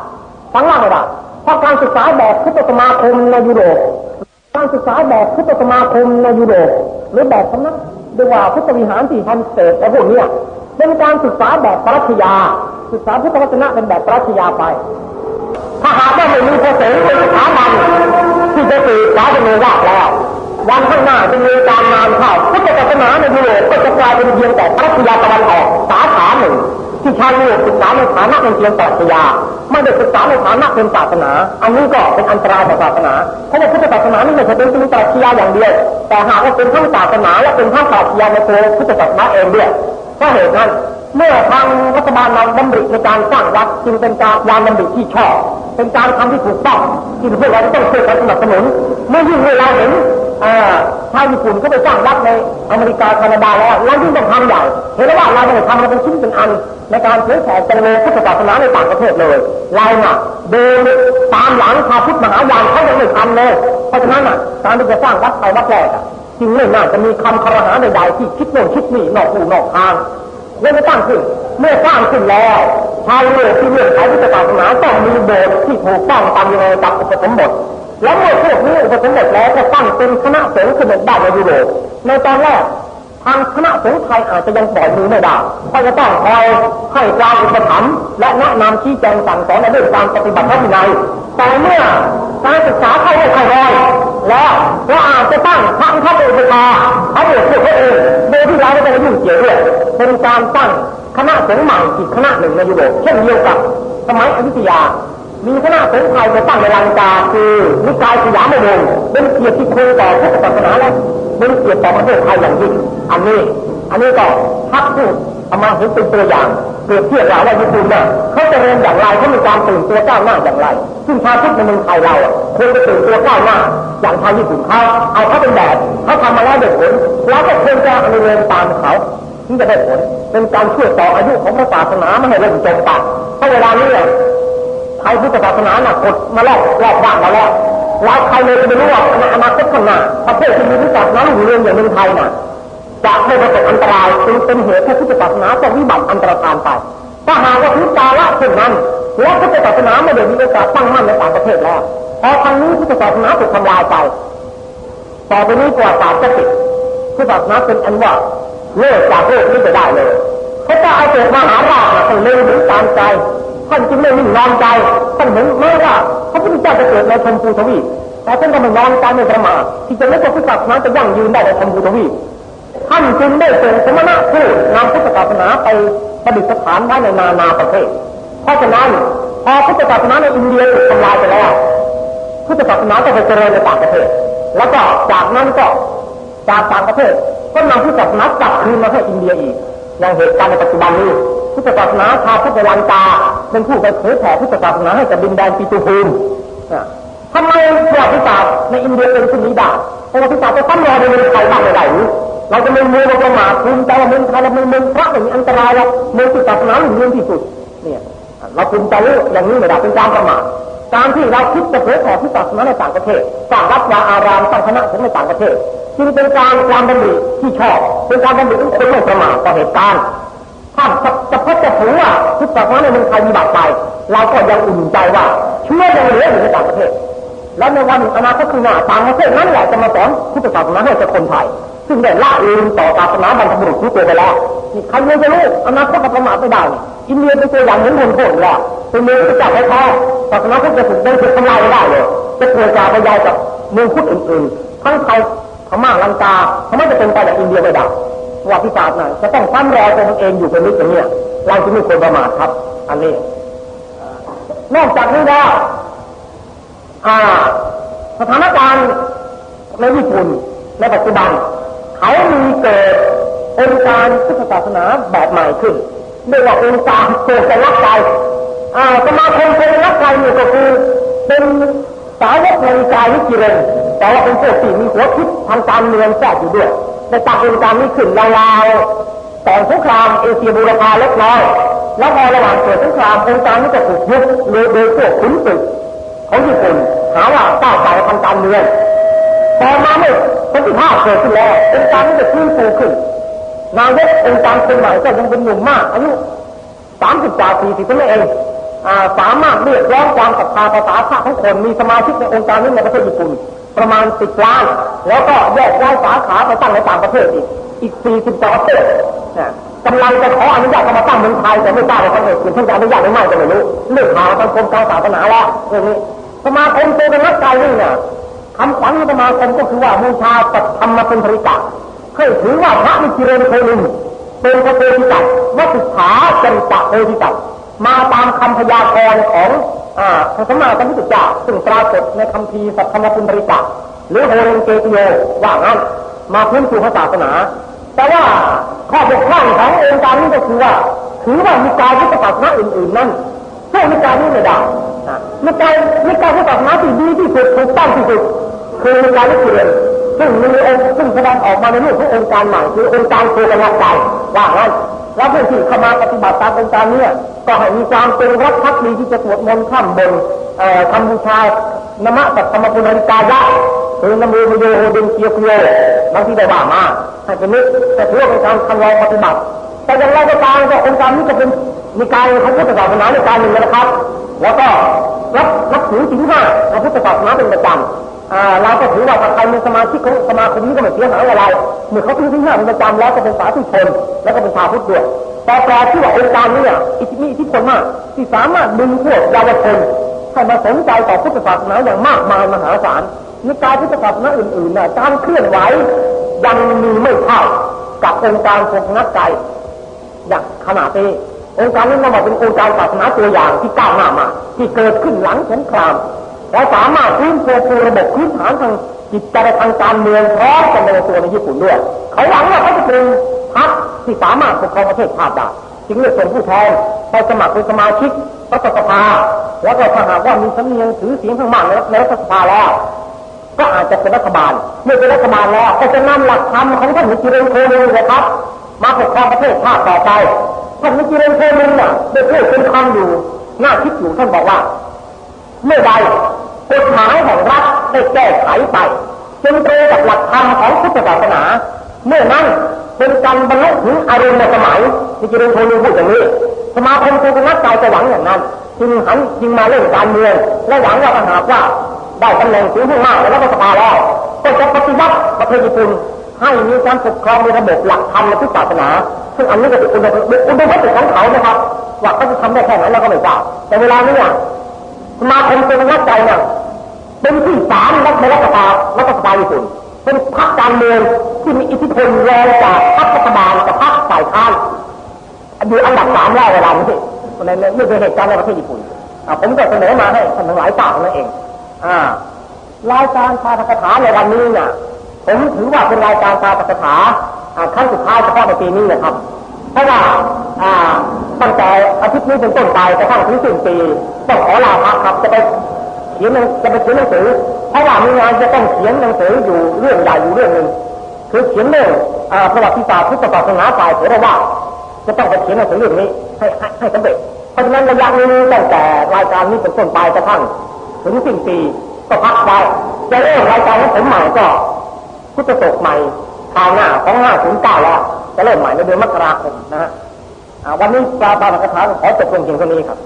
ฝังรากไม่ได้เพราะการศึกษาแบบพุทธสมาคมในยุโรปการศึกษาแบบพุทธสมาคมในยุโรปหรือแบบสำนัก เรียกว่าพุทธวิหารสี่พันเศษและพวกนี้เป็นการศึกษาแบบปรัชญาศึกษาพุทธวจนะเป็นแบบปรัชญาไป ถ้าหากว่าไม่มีพระสงฆ์เป็นสถาบันที่จะสื่อสารกันเลยยากแล้ว วันข้างหน้าจะมีการงานเข้าพุทธศาสนาในยุโรปก็จะกลายเป็นเพียงแต่ปรัชญาตะวันออกสาขาหนึ่ง ที่ชาวยุโรปศึกษาในฐานะเป็นเพียงปรัชญาไม่ได้ศึกษาในฐานะเป็นศาสนา อันนี้ก็เป็นอันตรายต่อศาสนาเพราะว่าพุทธศาสนานี่ไม่ใช่เป็นเพียงปรัชญาอย่างเดียวแต่หากว่าเป็นทั้งศาสนาและเป็นทั้งปรัชญาในตัวพุทธศาสนาเองด้วยเพราะเหตุนั้นเมื่อทางรัฐบาลนำดำริในการสร้างวัดจึงเป็นการวางดำริที่ชอบ เป็นการทำที่ถูกต้องที่พวกเราต้องช่วยกันสนับสนุนเมื่อยิ่งเราเห็น ชาวญี่ปุ่นเขาไปสร้างวัดในอเมริกาแคนาดาแล้วเรายิ่งต้องทำใหญ่เห็นแล้วว่าเราไม่ได้ทำเราเป็นชิ้นเป็นอัน ในการเผยแผ่จังเลยพุทธศาสนาในต่างประเทศเลยเราเนี่ยเดินตามหลังชาวพุทธมหายานเขายังไม่ทำเลยเพราะฉะนั้นอะการที่จะสร้างวัดไปวัดแรกจึงไม่น่าจะมีคำคารหาใดๆที่คิดโน่นคิดนี่นอกหูนอกทางเมื่อตั้างขึ้นเมื่อสร้างขึ้นแล้วชาวโลกที่เลื่อนสายพุทธศาสนาต้องมีโบสถ์ที่ถูกต้องตามยังไงกับอุปสมบท แล้วเมื่อพวกนี้อุปสมบทแล้วก็ตั้งเป็นคณะสงฆ์ขึ้นได้ในยุโรปในตอนแรกทางคณะสงฆ์ไทยอาจจะยังปล่อยมือไม่ได้เพราะจะต้องคอยให้ความอุปถัมภ์และแนะนำชี้แจงสั่งสอนในเรื่องการปฏิบัติพระวินัยแต่เมื่อการศึกษาเข้าไม่ค่อยแรงแล้วเราอาจจะตั้งพระพุทธอุปชาเขาเรียกพวกเขาเองโดยที่เราไม่ได้ยุ่งเกี่ยวด้วยเป็นการตั้งคณะสงฆ์ใหม่อีกคณะหนึ่งในยุโรปเช่นเดียวกับสมัยอยุธยา มีคณะสงฆ์ไทยมาตั้งในลังกาคือนิกายสยามวงศ์เป็นเกียรติคุณต่อพุทธศาสนาและเป็นเกียรติต่อประเทศไทยอย่างยิ่งอันนี้อันนี้ก็ทักพูดเอามาเห็นเป็นตัวอย่างเปรียบเทียบเราว่าญี่ปุ่นเนี่ยเขาจะเรียนอย่างไรเขามีการตื่นตัวก้าวหน้าอย่างไร ซึ่งชาติในเมืองไทยเราควรจะตื่นตัวก้าวหน้า อย่างชาวญี่ปุ่นเขาเอาเขาเป็นแบบเขาทำมาแล้วเด็ดผลเราก็ควรจะอนุเรียนตามเขาที่จะได้ผลเป็นการช่วยต่ออายุของพระศาสนาไม่ให้เริ่มจมไปเพราะเวลานี้เนี่ย ไทยพุทธศาสนาหนักกดมาแล้วรอบด้านมาแล้วเราใครเลยจะไม่รู้ว่าอนาคตข้างหน้าประเทศที่มีพุทธศาสนาหลุ่เรืองอย่างเมืองไทยน่ะจะไม่ประสบอันตรายจึงเป็นเหตุให้พุทธศาสนาจะวิบัติอันตรธานไปถ้าหากว่าพุทธาละเช่นนั้นและพุทธศาสนาไม่ได้มีโอกาสตั้งมั่นในต่างประเทศแล้วพอทางนี้พุทธศาสนาถูกทำลายไปต่อไปนี้ประวัติศาสตร์จะติดพุทธศาสนาเป็นอันว่าเลิกจากโลกนี้จะได้เลยพระเจ้าเอาเกิดมาหาราชท่านเล็งถึงตามใจ ท่านจึงไม่นิ่งนอนใจท่านเห็นแม้ว่าพระพุทธเจ้าจะเกิดในชมพูทวีแต่ท่านก็ไม่นอนใจไม่ประมาทที่จะไม่จะพุทธศาสนาจะยั่งยืนได้ในชมพูทวีท่านจึงได้ส่งสมณะผู้นำพุทธศาสนาไปประดิษฐานไว้ในนานาประเทศ เพราะฉะนั้นพอพุทธศาสนาในอินเดียถูกทำลายไปแล้วพุทธศาสนาก็ไปเจริญในต่างประเทศ แล้วก็จากนั้นก็จากต่างประเทศก็นำพุทธศาสนากลับคืนมาให้อินเดียอีกอย่างเหตุการณ์ในปัจจุบันนี้ พุทธศาสนาชาวพุทธลันตาเป็นผู้ไปเผยแผ่พุทธศาสนาให้กับดินแดนปิตุภูมิทำไมประวัติศาสตร์ในอินเดียเป็นเช่นนี้ได้ประวัติศาสตร์จะตั้งรอในเมืองไทยบ้างไม่ได้หรือเราจะไม่มือเราประมาทภูมิใจว่าเมืองไทยเราเมืองเมืองพระอย่างนี้อันตรายเราเมืองศาสนาหลุ่งเรื่องที่สุด เนี่ยเราภูมิใจอย่างนี้ไม่ได้เป็นการประมาทการที่เราคิดจะเผยแผ่พุทธศาสนาในต่างประเทศสร้างวัดวาอารามสร้างคณะสงฆ์ในต่างประเทศจึงเป็นการความบัณฑิที่ชอบเป็นการบัณฑิที่คนไม่ประมาทต่อเหตุการณ์ ถ้าจะพัฒจะถือว่าพุทธศาสนาในเมืองไทยมีบาดไป เราก็ยังอุ่นใจว่าเชื่อยังเหลืออยู่ในต่างประเทศ และในวันอนาคตข้างหน้าต่างประเทศนั้นแหละจะมาสอนพุทธศาสนาให้กับคนไทย ซึ่งได้ละลืมต่อศาสนาบรรพบุรุษที่ตัวไปแล้วนี่ใครไม่จะรู้อนาคตประมาทไม่ได้ อินเดียเป็นตัวอย่างเหมือนคนโทษแล้วเป็นเมืองที่จับไปแท้ศาสนาพุทธจะถูกได้ถูกทำลายไม่ได้เลยจะเกิดจากไปยายกับเมืองพุทธอื่นๆทั้งไทยพม่าลังกาทำไม่จะเป็นไปแบบอินเดียไม่ได้ ว่าพิจารณาจะต้องซ้ำรอยตัวเองอยู่เป็นนิดอย่างนี้เราจะไม่ควรประมาทครับ อันนี้นอกจากนี้แล้วสถานการณ์ในญี่ปุ่นในปัจจุบัน เขามีเกิดองค์การพุทธศาสนาแบบใหม่ขึ้นเรียกว่าองค์การโศกรักใจสมาคมโศกรักใจนี่ก็คือเป็นสาวกในกายวิจิเรนแต่ว่าเป็นพวกที่มีหัวคิดทางการเมืองแทรกอยู่ด้วย ในตั้งองค์การนี้ขึ้นราวๆต่อสงครามเอเชียบูรพาเล็กน้อย แล้วพอระหว่างเกิดสงครามองค์การนี้จะถูกยุบโดยโดยพวกขุนศึกของญี่ปุ่นหาว่าก้าวไกลทางการเมืองต่อมาเมื่อสันติภาเกิดขึ้นแล้วองค์การนี้จะฟื้นฟูขึ้นนายกองค์การคนใหม่ก็ยังเป็นหนุ่มมากอายุสามสิบกว่าสี่สิบเท่านั้นเองสามารถเรียกร้องความศรัทธาภาษาพระทั้งคนมีสมาชิกในองค์การนี้ในประเทศญี่ปุ่น ประมาณสิบล้าน แล้วก็แยกย้ายสาขาไปตั้งในต่างประเทศอีก อีกสี่สิบกว่าประเทศกำลังจะขออนุญาตมาตั้งเมืองไทยแต่ไม่ทราบว่าเขาจะท่านจะอนุญาตหรือไม่ก็ไม่รู้เรื่องข่าวทางกรมการศาสนาแล้วเรื่องนี้สมาคมโตกันนักการนี่เนี่ยคำขวัญสมาคมก็คือว่ามูชาตัดธรรมเป็นภริกะเคยถือว่าพระมิจิเรนโคลุนเป็นพระโพธิสัตว์วัตถุขาจันตะโพธิสัตว์ มาตามคำพยากรณ์ของพระสมมาสัมพุทธเจ้าซึ่งปรากฏในคำพีสัทธรรมคุณบริกะหรือโฮเรนเกติโยว่างั้นมาพื้นสู่ศาสนา แต่ว่าข้อบกพร่องขององค์การนี้ก็คือว่าถือว่ามีการพุทธศาสนาอื่นๆนั้นช่วยมีการนี้ไม่ได้มีการมีการพุทธศาสนาที่ดีที่สุดถูกต้องที่สุดคือมีการนิเรียนซึ่งมีองค์ซึ่งแสดงออกมาในรูปขององค์การใหม่คือองค์การโคกันละใจว่างั้น แล้วเพื่อนที่เข้ามาปฏิบัติตามองค์การนี้ก็ให้มีความเป็นรักพักดีที่จะสวดมนต์ข้ามบนทำบูชานมะตัตธรรมปุณริกายะหรือนโมโยโฮเดนเกียวโยวบางทีได้ว่ามาให้เป็นนึกแต่ถือว่าเป็นการทำลองปฏิบัติ แต่อย่างไรก็ตามก็องค์การนี้ก็เป็นมีการพระพุทธศาสนาในการหนึ่งนะครับ แล้วก็รับรับถือสิ่งห้าพระพุทธศาสนาเป็นประจำ เราก็ถือว่าถ้าใครมีสมาชิกของสมาคมนี้ก็ไม่เสียหายอะไรเมื่อเขาถือสิ่ห้าเป็นประจำแล้วก็เป็นสาธุชนแล้วก็เป็นชาวพุทธด้วยแต่แปลที่ว่าองค์การนี้มีอิทธิพลมากที่สามารถดึงพวกเยาวชนให้มาสนใจต่อพุทธศาสนาอย่างมากมายมหาศาลนิกายพุทธศาสนาอื่นๆน่ะการเคลื่อนไหวยังมีไม่เท่ากับองค์การทรงนักใจอย่างขนาดนี้องค์การนี้นับว่าเป็นองค์การศาสนาตัวอย่างที่ก้าวหน้ามาที่เกิดขึ้นหลังสงคราม และสามารถฟื้นฟูระบบพื้นฐานทางจิตใจทางการเมืองพร้อมกันในตัวในญี่ปุ่นด้วย เขาหวังว่าเขาจะเป็นพรรคที่สามารถปกครองประเทศชาติได้จึงเลือกส่งผู้แทนไปสมัครเป็นสมาชิกรัฐสภา แล้วก็ถ้าหากว่ามีสำเนียงถือเสียงข้างมากในรัฐสภาแล้ว ก็อาจจะเป็นรัฐบาล เมื่อเป็นรัฐบาลแล้วก็จะนำหลักธรรมของท่านมิจิเรนโคนึงนะครับ มาปกครองประเทศชาติต่อไปท่านมิจิเรนโคนึงเนี่ยได้พูดเป็นคำอยู่น่าคิดอยู่ท่านบอกว่า เมื่อใดกฎหมายแห่งรัฐได้แก้ไขไปจนตรงกับหลักธรรมของพุทธศาสนา เมื่อนั้นเป็นการบรรลุถึงอารมณ์ในสมัยมิจิเรนโคนึงพูดอย่างนี้สมาคมคนนักใจจะหวังอย่างนั้นจึงหันจึงมาเล่นการเมืองและหวังว่าถ้าหากว่าได้ตำแหน่งสูงขึ้นมากในรัฐสภาแล้วก็จะปฏิวัติประเทศญี่ปุ่นให้มีการปกครองในระบบหลักธรรมและพุทธศาสนา ซึ่งอันนี้ก็เป็นอุดมคติของเขานะครับว่าเขาจะทำได้แค่ไหนเราก็ไม่ทราบแต่เวลานี้เนี่ย สมาคมคนนักใจเนี่ยเป็นที่สามในรัฐสภารัฐสภาญี่ปุ่นเป็นพรรคการเมืองที่มีอิทธิพลแรงจากพรรครัฐบาลกับพรรคฝ่ายค้านอยู่อันดับสามแล้วเวลานี้ในเมื่อเป็นเหตุการณ์ในประเทศญี่ปุ่นผมก็เสนอมาให้ท่านทั้งหลายทราบนั่นเอง อ่ารายการชาตกถาในวันนี้เนี่ยผมถือว่าเป็นรายการชาตกถาครั้งสุดท้ายเฉพาะในปีนี้นะครับ ราะว่าตั้งแต่อาทิตย์นี้เป็นต้นไปกระทั่งถึงสิ้นปีต้องขอลาพักครับจะไปเขียนจะไปเขียนหนังสือเพราะว่ามีงานจะต้องเขียนหนังสืออยู่เรื่องใหญ่อยู่เรื่องหนึ่งคือเขียนเรื่องประวัติศาสตร์พุทธศาสนาฝ่ายเถรวาทจะต้องไปเขียนหนังสือเรื่องนี้ให้ให้สำเร็จเพราะฉะนั้นระยะนี้ตั้งแต่รายการนี้เป็นต้นไปกระทั่งถึงสิ้นปีก็พักไปจะเริ่มรายการของผมใหม่ก็พุทธศกใหม่คราวหน้าของห้าถึงเก้าแล้ว จะเริ่มใหม่ในเดือนมกราคมนะฮะวันนี้ปราบาคาถาขอจบลงเพียงเท่านี้ครับ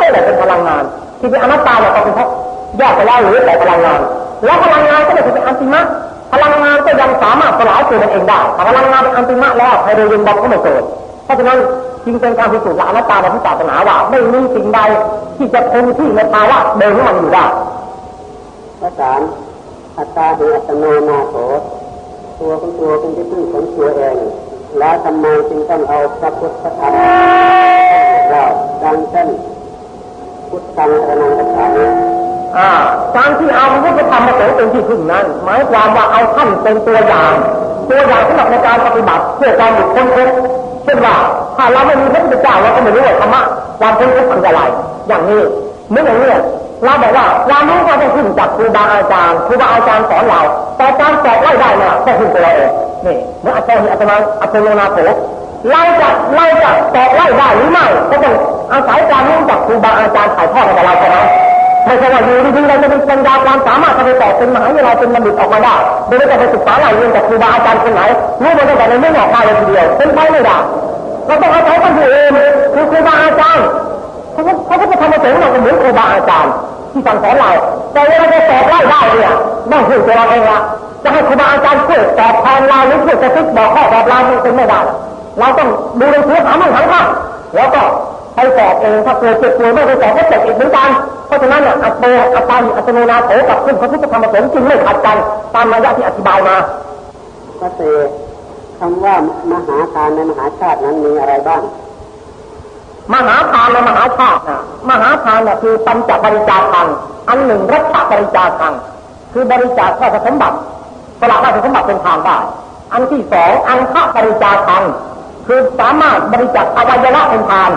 ก็เลยเป็นพลังงาน ที่เป็นอนัตตาเนี่ยก็เป็นเพราะแยกไปแล้วหรือแต่พลังงาน แล้วพลังงานก็เลยเป็นอันติมะพลังงานก็ยังสามารถสลายตัวมันเองได้แต่พลังงานเป็นอันติมะแล้วไฮโดรเจนบอมก็ไม่เกิดเพราะฉะนั้นจึงเป็นการพิสูจน์หลักอนัตตาในพุทธศาสนาว่าไม่มีสิ่งใดที่จะคงที่ในภาวะเดิมของมันอยู่ได้ประสาน อัตตาคืออัตโนนาโสตัวของตัวเป็นที่พึ่งของตัวเอง แล้วทำไมจึงต้องเอาพระพุทธธรรมเราดังเช่นพุทธังกระนังกระฉามิการที่เอาพระพุทธธรรมมาเป็นที่พึ่งนั้น หมายความว่าเอาท่านเป็นตัวอย่าง ตัวอย่างสำหรับในการปฏิบัติเพื่อการหลุดพ้นทุกข์เช่นว่าถ้าเราไม่มีพระพุทธเจ้าเราก็ไม่รู้ว่าธรรมะความพ้นทุกข์คืออะไรอย่างนี้เมื่ออย่างนี้ เราบอกว่าความรู้ก็ต้องขึ้นจากครูบาอาจารย์ครูบาอาจารย์สอนเรา แต่การสอบไล่ได้เนี่ยต้องขึ้นตัวเราเองนี่เมื่ออาจารย์อาตมาอาจารย์นาโผเราจะเราจะตอบไล่ได้หรือไม่ก็ต้องอาศัยการรู้จักครูบาอาจารย์ถ่ายทอดให้เราเท่านั้นไม่ใช่ว่าอยู่ดีๆเราจะมีปัญญาความสามารถจะไปตอบเป็นมหาวิทยาลัยเป็นบัณฑิตออกมาได้โดยไม่ต้องไปศึกษาหลายเรียนจากครูบาอาจารย์คนไหนรู้มาตั้งแต่ในเรื่องออกมาเลยทีเดียวเป็นไปไม่ได้เราต้องอาศัยคนอื่นคือครูบาอาจารย์ เขาเขาก็จะทำมาถึงเราเหมือนครูบาอาจารย์ที่สั่งสอนเราแต่เวลาจะสอบไล่ได้เนี่ยต้องพูดตัวเราเองละจะให้ครูบาอาจารย์ช่วยตอบแทนเราหรือช่วยจะทึกบอกข้อตอบเราเป็นไม่ได้เราต้องดูในเสือถามมันทั้งข้างแล้วก็ไปสอบเองถ้าเกิดเจ็บป่วยไม่ไปสอบก็เจ็บอีกเหมือนกันเพราะฉะนั้นอัตโตอัตตาอัตโนนาโถกับขึ้นพระพุทธธรรมสงฆ์จึงไม่ขัดกันตามนัยยะที่อธิบายมาก็เตคำว่ามหาทานในมหาชาตินั้นมีอะไรบ้าง มหาทานและมหาชาตินะมหาทานน่ะคือปัญจบริจาคัง อันหนึ่งรัชบริจาคัง คือบริจาคราชสมบัติสละราชสมบัติเป็นทานได้ อันที่สองอังคบริจาคัง คือสามารถบริจาคอวัยวะเป็นทาน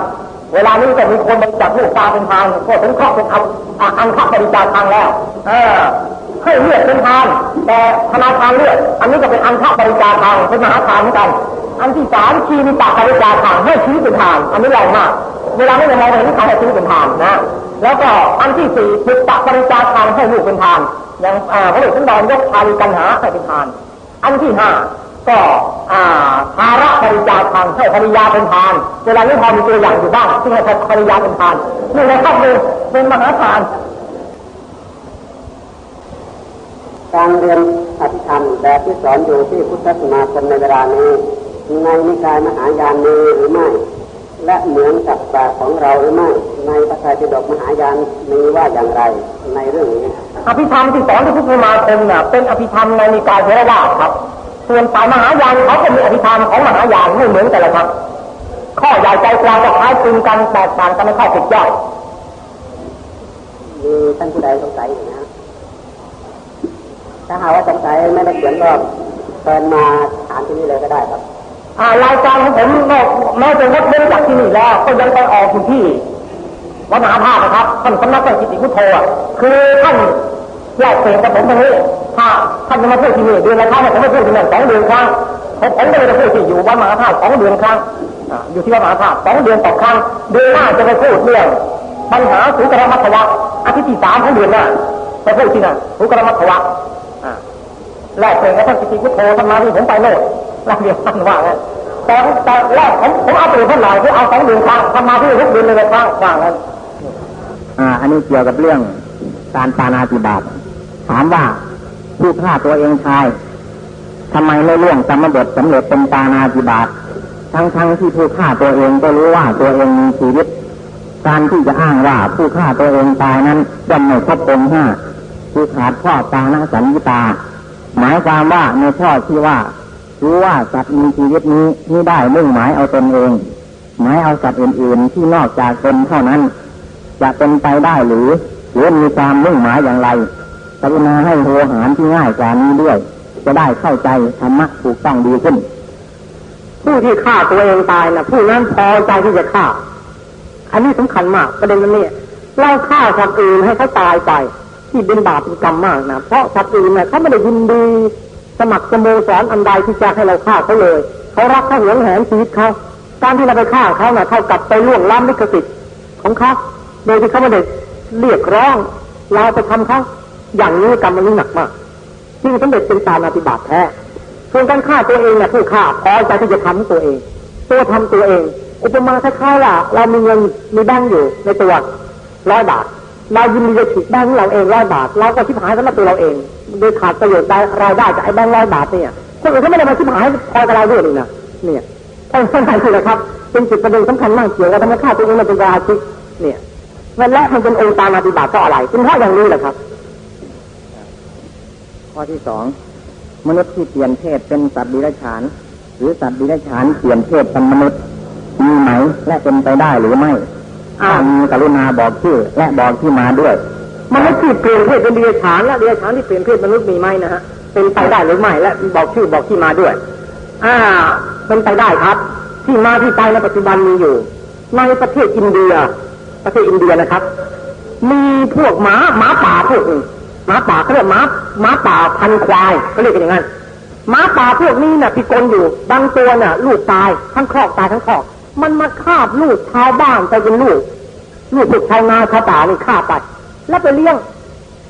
เวลานี้ก็มีคนบริจาคลูกตาเป็นทานก็ถึงครอเป็นอังอังคบริจาคังแล้ว เออ ให้เลือดเป็นทาน แต่ธนาคารเลือดอันนี้ก็เป็นอังคบริจาคังเป็นมหาทานเหมือนกัน อันที่สามชีวิตบริจาคังให้ชีวิตเป็นทาน อันนี้แรงมากเวลาไม่ได้มองเห็นเขาให้ชีวิตเป็นทานนะแล้วก็อันที่สี่ปุตตะบริจาคังให้ลูกเป็นทานอย่างพระเดชสันดรยกชาลีกันหาให้เป็นทาน อันที่ห้าก็อ่าภาระบริจาคังให้ภรรยาเป็นทาน เวลานี้พอมีตัวอย่างอยู่บ้างที่ให้ภรรยาเป็นทานนี่นะครับเลยเป็นมหาทาน การเรียนอภิธรรมแบบที่สอนอยู่ที่พุทธสมาคมในเวลานี้ในนิกายมหายานมีหรือไม่ และเหมือนกับแบบของเราหรือไม่ ในพระไตรปิฎกมหายานมีว่าอย่างไรในเรื่องนี้อภิธรรมที่สอนที่พุทธมาคมเนี่ยเป็นอภิธรรมในนิกายเทรวาสครับส่วนสายมหายานเขาก็มีอภิธรรมของมหายานไม่เหมือนกันเลยครับ ข้อใหญ่ใจกลางก็คล้ายคลึงกันแตกต่างกันในข้อผิดย่อยมีท่านผู้ใดสงสัยอยู่นะ ถ้าหากว่าสงสัยไม่ได้เขียนก็เชิญมาถามที่นี่เลยก็ได้ครับอารายการของผมแม้แม้จะงดเว้นจากที่นี่แล้วก็ยังไปออกอยู่ที่วัดมหาธาตุนะครับท่านสำนักพระกิตติพุทโธคือท่านแยกเปลี่ยนกับผมตรงนี้ถ้าท่านจะมาพูดที่นี่เดือนละครั้งผมไม่พูดที่นั่นสองเดือนครั้งผมผมก็เลยจะพูดที่อยู่วัดมหาธาตุสองเดือนครั้งอยู่ที่วัดมหาธาตุสองเดือนต่อครั้งเดือนหน้าจะไปพูดเรื่องปัญหาสุกรมัทวะอาทิตย์ที่สามของเดือนหน้าไปพูดที่นั่นสุกรมัทวะอ่า แรกเป็นกับท่านกิติพุทโธท่านมาที่ผมไปโน่นแรกเดียวท่านว่าไงแต่แต่แรกผมผมเอาเปรียบท่านหน่อยคือเอาสองเดือนครั้งท่านมาที่ทุกเดือนเลยครั้งว่างั้นอ่า อันนี้เกี่ยวกับเรื่องการปานาติบาตถามว่าผู้ฆ่าตัวเองชายทำไมไม่ล่วงกรรมบทสำเร็จเป็นปานาติบาตทั้งทั้งที่ผู้ฆ่าตัวเองก็รู้ว่าตัวเองมีชีวิต การที่จะอ้างว่าผู้ฆ่าตัวเองตายนั้นย่อมไม่ครบองค์ห้าคือขาดข้อปานาสัญญตา หมายความว่าในข้อที่ว่า รู้ว่าสัตว์มีชีวิตนี้ไม่ได้มุ่งหมายเอาตนเอง หมายเอาสัตว์อื่น ๆ ที่นอกจากตนเท่านั้น จะเป็นไปได้หรือ หรือมีความมุ่งหมายอย่างไรกรุณาให้โหหารที่ง่ายกว่านี้ด้วย จะได้เข้าใจธรรมะถูกต้องดีขึ้น ผู้ที่ฆ่าตัวเองตายนะผู้นั้นพอใจที่จะฆ่า อันนี้สำคัญมากประเด็นนี้เราฆ่าสัตว์อื่นให้เขาตายไป ที่เป็นบาปเป็นกรรมมากนะเพราะสัตว์อื่นเนี่ยเขาไม่ได้ยินดี สมัครสโมสรอันใดที่จะให้เราฆ่าเขาเลยเขารักเขาหวงแหนชีวิตเขาการที่เราไปฆ่าเขาน่ะเท่ากับไปล่วงล้ำลิขสิทธิ์ของเขาโดยที่เขาไม่ได้เรียกร้อง เราไปทำเขาอย่างนี้กรรมมันหนักมากจึงสำเร็จเป็นตามอธิบาตแท้ส่วนการฆ่าตัวเองเนี่ยผู้ฆ่าพอใจที่จะทำตัวเอง ตัวทำตัวเอง อุปมาคล้ายๆว่าเรามีเงินมีแบงค์อยู่ในตัวร้อยบาท เรายินดีจะฉีกแบงค์เราเองร้อยบาทเราก็ชิบหายสำหรับตัวเราเอง โดยขาดประโยชน์ได้รายได้จากไอ้แบงค์ร้อยบาทเนี่ยคนอื่นเขาไม่ได้มาชิบหายพอยกับเราด้วยนี่นะเนี่ยเพราะฉะนั้นคือนะครับเป็นจุดประเด็นสำคัญมากเกี่ยวกับธรรมชาติตัวเองมันเป็นราชิกเนี่ยมันและมันเป็นองค์ตามปฏิบัติก็อะไรเป็นเพราะอย่างนี้แหละครับ ข้อที่สองมนุษย์ที่เปลี่ยนเพศเป็นสัตว์ดิรัจฉานหรือสัตว์ดิรัจฉานเปลี่ยนเพศเป็นมนุษย์มีไหมและเป็นไปได้หรือไม่ ถ้ามีกรุณาบอกชื่อและบอกที่มาด้วยมนุษย์ที่เปลี่ยนเพศเป็นเดรัจฉานและเดรัจฉานที่เปลี่ยนเพศมนุษย์มีไหมนะฮะเป็นไปได้หรือไม่และบอกชื่อบอกที่มาด้วย อ่าเป็นไปได้ครับ ที่มาที่ไปในปัจจุบันมีอยู่ ในประเทศอินเดีย ประเทศอินเดียนะครับ มีพวกหมาหมาป่าพวกหนึ่งหมาป่าเขาเรียกหมาหมาป่าพันธุ์ควายเขาเรียกกันอย่างนั้นหมาป่าพวกนี้น่ะพิกลอยู่บางตัวน่ะ ลูกตายทั้งครอกตายทั้งครอก มันมาคาบลูกชาวบ้านไปเป็นลูกลูกพวกชาวนาชาวป่านี่ฆ่าไป แล้วไปเลี้ยง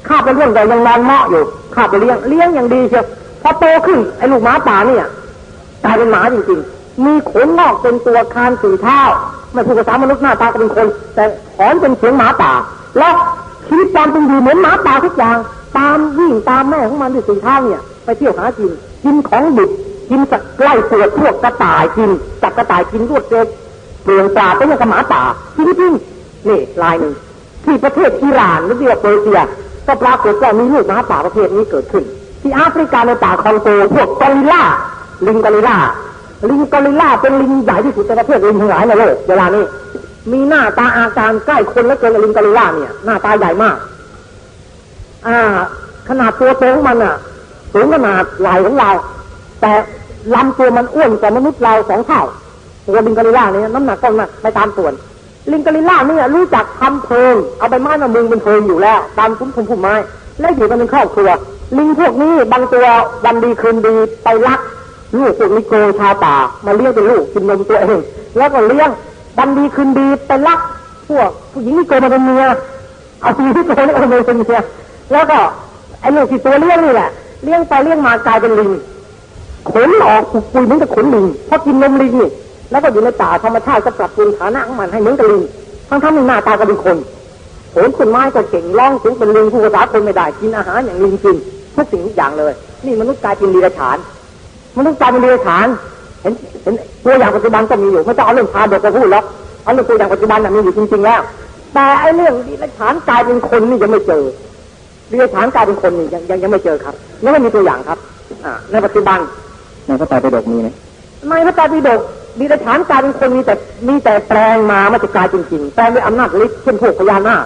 ฆ่าไปเลี้ยงแต่ยังนอนเมาะอยู่ฆ่าไปเลี้ยงเลี้ยงอย่างดีเชียวพอโตขึ้นไอ้ลูกหมาป่าเนี่ยกลายเป็นหมาจริงๆ มีขนงอกเป็นตัวคานสี่เท้าไม่พูดภาษามนุษย์หน้าตาก็เป็นคน แต่ถอนเป็นเสียงหมาป่า แล้วชีวิตความเป็นอยู่เหมือนหมาป่าทุกอย่าง ตามวิ่งตามแม่ของมันด้วยสี่เท้าเนี่ย ไปเที่ยวหากินกินของดิบ กินสัตว์ไล่ตรวจพวกกระต่ายกินจับกระต่ายกินรวดเร็วเปลืองปลาเป็นอย่างกับหมาป่าชีวิตจริงนี่ลายหนึ่งที่ประเทศอิหร่านหรือเรียกเปอร์เซีย ก็ปรากฏว่ามีลูกหมาป่าประเภทนี้เกิดขึ้น ที่แอฟริกาในป่าคองโกพวกกอริลล่าลิงกอริลล่าลิงกอริลล่าเป็นลิงใหญ่ที่สุดในประเทศลิงทั้งหลายในโลกเวลานี้มีหน้าตาอาการใกล้คนและเกินลิงกอริลล่าเนี่ย หน้าตาใหญ่มาก อ่า ขนาดตัวโตของมันอะ สูงขนาดไหล่ของเรา แต่ ลำตัวมันอ้วนกว่ามนุษย์เราสองเท่าตัวลิงกอริล่าเนี่ยน้ำหนักก็หนักไปตามส่วน ลิงกอริล่าเนี่ยรู้จักทำเพลิง เอาใบไม้มามุงเป็นเพลิงอยู่แล้ว ตามคุ้มพุ่มพุ่มไม้ และอยู่กันเป็นครอบครัว ลิงพวกนี้บางตัววันดีคืนดีไปลักลูกพวกนิโกชาป่ามาเลี้ยงเป็นลูกกินนมตัวเอง แล้วก็เลี้ยงวันดีคืนดีไปลัก พวกผู้หญิงนิโกมาเป็นเมียเอาผู้หญิงนิโกนี่เอามาเป็นเมียแล้วก็ไอ้ลูกที่ตัวเลี้ยงนี่แหละเลี้ยงไปเลี้ยงมากลายเป็นลิง ขนออกปุยเหมือนกับขนลิงเพราะกินนมลิงนี่แล้วก็อยู่ในป่าธรรมชาติก็ปรับปรุงฐานะของมันให้เหมือนกับลิงทั้งทั้งที่หน้าตาก็เป็นคนโหนต้นไม้ก็เก่งร้องเสียงเป็นลิงผู้ภาษาคนไม่ได้กินอาหารอย่างลิงกินทุกสิ่งทุกอย่างเลย นี่มนุษย์กลายเป็นลีรฉานมนุษย์กลายเป็นลีรฉาน เห็นเห็นตัวอย่างปัจจุบันก็มีอยู่ไม่ต้องเอาเรื่องพาเด็กมาพูดหรอกเอาเรื่องตัวอย่างปัจจุบันน่ะมีอยู่จริงๆแล้ว แต่ไอ้เรื่องลีรฉานกลายเป็นคนนี่ยังไม่เจอลีรฉานกลายเป็นคนนี่ยังยังยังไม่เจอครับยังไม่มีตัวอย่างครับอ่าในปัจจุบัน ในพระไตรปิฎกมีไหมในพระไตรปิฎกดีแต่ฐานกลายเป็นคนมีแต่มีแต่แปลงมาไม่จะกลายจริงๆแปลงด้วยอำนาจฤทธิ์เช่นพวกพญานาค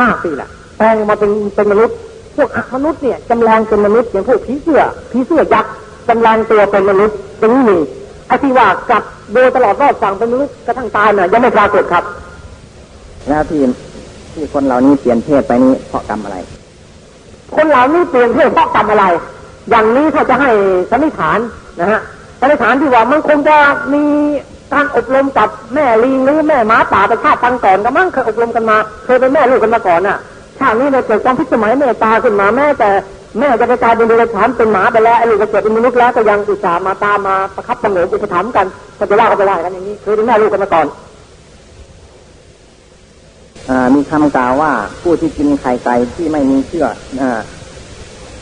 นาคสิแหละแปลงมาเป็นเป็นมนุษย์พวกมนุษย์เนี่ยจำแรงเป็นมนุษย์อย่างพวกผีเสื้อผีเสื้อยักษ์จำแรงตัวเป็นมนุษย์ตรงนี้มีไอ้ที่ว่ากับโดยตลอดรอดฝั่งเป็นมนุษย์กระทั่งตายเนี่ยยังไม่ปรากฏครับ แล้วที่ที่คนเหล่านี้เปลี่ยนเพศไปนี้เพราะกรรมอะไร คนเหล่านี้เปลี่ยนเพศเพราะกรรมอะไร อย่างนี้ถ้าจะให้สันนิษฐาน นะฮะสันนิษฐานที่ว่ามันคงจะมีการอบรมกับแม่ลิงหรือแม่หมาป่าไปชาติตังก่อนก็มั้งเคยอบรมกันมา เคยเป็นแม่ลูกกันมาก่อนน่ะชาตินี้เราเกิดความพิสมัยเมตตาขึ้นมาแม่แต่แม่จะไปกลายเป็นเดรัจฉานเป็นหมาไปแล้วไอ้ลูกก็เกิดเป็นมนุษย์แล้วก็ยังอุตส่าห์มาตามมาประคับประหงมอุปถัมภ์กันก็จะว่ากันไปได้กันอย่างนี้เคยเป็นแม่ลูกกันมาก่อนมีคำกล่าวว่าผู้ที่กินไข่ไก่ที่ไม่มีเชื้อ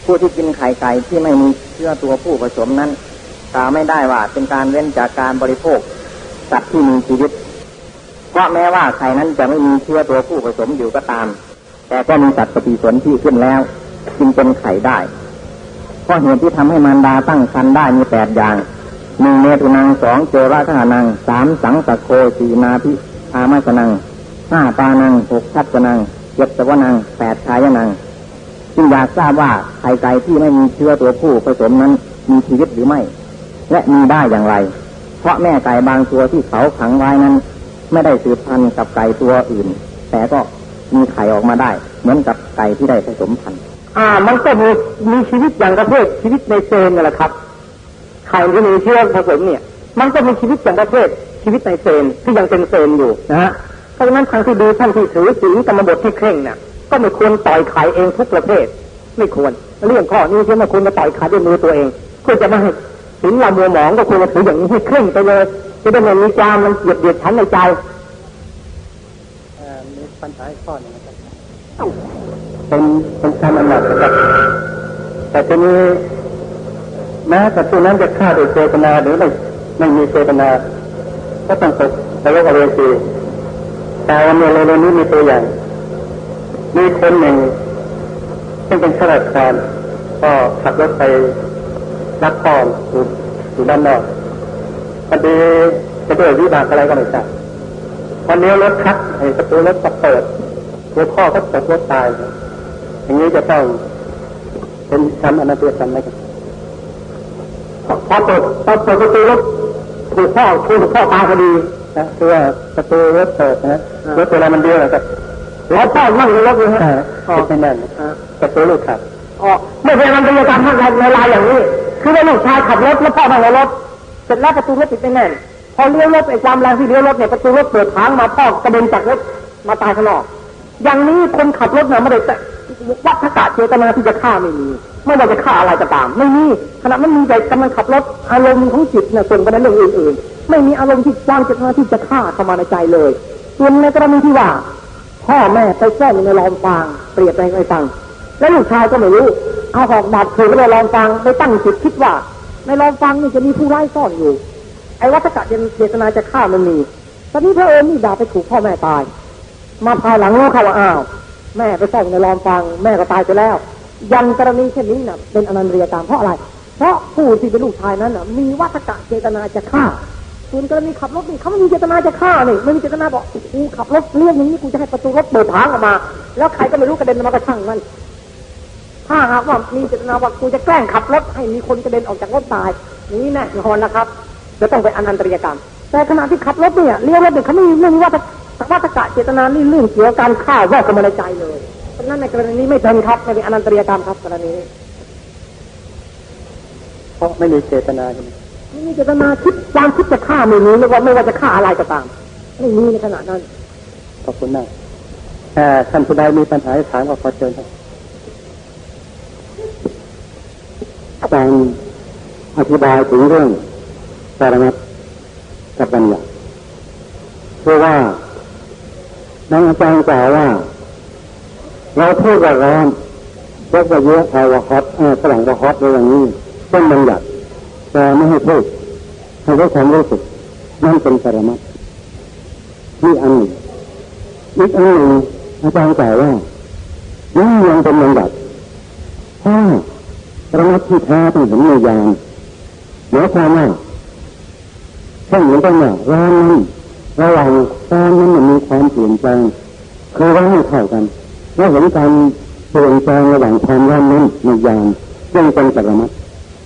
ผู้ที่กินไข่ไก่ที่ไม่มีเชื้อตัวผู้ผสมนั้น กล่าวไม่ได้ว่าเป็นการเว้นจากการบริโภคสัตว์ที่มีชีวิตเพราะแม้ว่าไข่นั้นจะไม่มีเชื้อตัวผู้ผสมอยู่ก็ตาม แต่ก็มีสัตว์ปฏิสนธิขึ้นแล้ว จึงเป็นไข่ได้เพราะเหตุที่ทำให้มารดาตั้งครรภ์ได้มีแปดอย่างหนึ่งเมตุนังสองโจระทานังสามสังสะโคสีนาพิอามาสนังห้าปานังหกทัศนังเจ็ดสวนังแปดชายนังจึงอยากทราบว่าไข่ไก่ที่ไม่มีเชื้อตัวผู้ผสมนั้นมีชีวิตหรือไม่ และมีได้อย่างไร เพราะแม่ไก่บางตัวที่เขาขังไว้นั้น ไม่ได้สืบพันธุ์กับไก่ตัวอื่น แต่ก็มีไข่ออกมาได้ เหมือนกับไก่ที่ได้ผสมพันธุ์อ่า มันก็มีมีชีวิตอย่างประเภทชีวิตในเซนนั่นแหละครับไข่ที่มีเชื้อผสมเนี่ย มันก็มีชีวิตอย่างประเภทชีวิตในเซนที่ยังเป็นเซนอยู่นะฮะเพราะฉะนั้นทางที่ดีท่านที่ถือศีลกรรมบทที่เคร่งเนี่ยก็ไม่ควรต่อยไข่เองทุกประเภท ไม่ควร เรื่องข้อนี้ที่ไม่ควรจะต่อยไข่ด้วยมือตัวเองเพื่อจะไม่ให้ ศีลเรามัวหมองก็ควรจะถืออย่างนี้ให้เคร่งไปเลยจะได้ไม่มีจามมันเหยียดเหยียดชั้นในใจมีปัญหาข้อหนึ่งนะครับเป็นเป็นการอำนาจนะครับแต่ทีนี้แม้แต่ตัวนั้นจะฆ่าโดยเจตนาหรือไม่ไม่มีเจตนา ก็ต้องตกไปโลกอเวจีแต่วันนี้เร็วๆนี้มีตัวอย่าง มีคนหนึ่งซึ่งเป็นข้าราชการก็ขับรถไป รักพ่ออยู่อยู่ด้านนอกพอดีจะด้วยวิบากอะไรก็ไม่ทราบวันนี้รถคัดไอ้ประตูรถก็เปิดตัวพ่อก็ตกรถตาย อย่างนี้จะต้องเป็นกรรมอนาเตกรรมไหมครับพอเปิดพอเปิดประตูรถถูกพ่อถูกพ่อตายพอดีนะคือว่าประตูรถเปิดนะรถเวลามันเดียวนะครับแล้วพ่อนั่งในรถเลยฮะอ๋อไม่แน่นประตูลูกครับอ๋อไม่ใช่มันเป็นกรรมในเวลาอย่างนี้ คือว่าลูกชายขับรถแล้วพ่อนั่งในรถเสร็จแล้วประตูรถติดไม่แน่นพอเลี้ยวรถไอ้ความแรงที่เลี้ยวรถเนี่ยประตูรถเปิดทางมาพ่อกระเด็นจากรถมาตายข้างนอก อย่างนี้คนขับรถเนี่ยไม่ได้แต่วัฏกะเจตนาที่จะฆ่าไม่มีไม่ว่าจะฆ่าอะไรก็ตาม ไม่มีขณะมันมีแต่กำลังขับรถอารมณ์ของจิตเนี่ยส่งไปในเรื่องอื่นๆ ไม่มีอารมณ์ที่วางเจตนาที่จะฆ่าเข้ามาในใจเลยส่วนในกรณีที่ว่า พ่อแม่ไปแซ่อยู่ในลอมฟางเปรียบไปไอ้ตัง แล้วลูกชายก็ไม่รู้ เอาหอกบาดถือไปลอมฟางไปตั้งจิตคิดว่า ในลอมฟางนี่จะมีผู้ร้ายซ่อนอยู่ ไอ้วัฏกะเจตนาจะฆ่ามันมีตอนนี้พระเอิญนี่ดาบไปถูกพ่อแม่ตาย มาภายหลังรู้เขาว่าอ้าว แม่ไปซ่อนในลอมฟางแม่ก็ตายไปแล้ว ยันกรณีเช่นนี้น่ะ เป็นอนันตริยกรรมเพราะอะไร เพราะผู้ที่เป็นลูกชายนั้นน่ะ มีวัฏกะเจตนาจะฆ่าส่วนกรณีขับรถนี่เขาไม่มีเจตนาจะฆ่านี่ไม่มีเจตนาบอกกูขับรถเลี้ยงอย่างนี้กูจะให้ประตูรถเปิดทางออกมา แล้วใครก็ไม่รู้กระเด็นมากระช่างมัน ถ้าหากว่ามีเจตนาว่ากูจะแกล้งขับรถให้มีคนกระเด็นออกจากรถตายอย่างนี้แน่นอนนะครับ จะต้องเป็นอนันตริยกรรม แต่ขณะที่ขับรถเนี่ยเลี้ยวรถเนี่ยเขาไม่มีไม่มีวัฏวัฏกะเจตนานี่เรื่องเกี่ยวกับการฆ่าแวกกำลังใจเลยเพราะฉะนั้นในกรณีนี้ไม่เป็นครับไม่เป็นอนันตริยกรรมครับกรณีนี้เพราะไม่มีเจตนาใช่ไหมไม่มีเจตนาคิดความคิดจะฆ่าไม่มีไม่ว่าไม่ว่าจะฆ่าอะไรก็ตามไม่มีในขณะนั้นขอบคุณมากถ้าท่านผู้ใดมีปัญหาถามก็ขอเชิญครับ การอธิบายถึงเรื่องปรมัตกับบัญญัติเพราะว่าน้องอาจารย์กล่าวว่า เราพูดว่าร้อนยกว่าเยอะเอาว่าฮอตเออฝรั่งว่าฮอตอะไรอย่างนี้เป็นบัญญัติแต่ไม่ให้พูดให้ไว้ความรู้สึกนั่นเป็นปรมัตถ์นี่อันหนึ่งอีกอันหนึ่งอาจารย์กล่าวว่านี่ยังเป็นบัญญัติถ้า ปรมัตถ์ที่แท้ต้องเห็นในยานหมายความว่าเช่นเหมือนกันว่าร้านนั้นระหว่างร้านนั้นมันมีความเปลี่ยนแปลงคือว่าไม่เท่ากันแล้วเห็นการเปลี่ยนแปลงระหว่างความร้านนั้นในยานจึงเป็นปรมัตถ์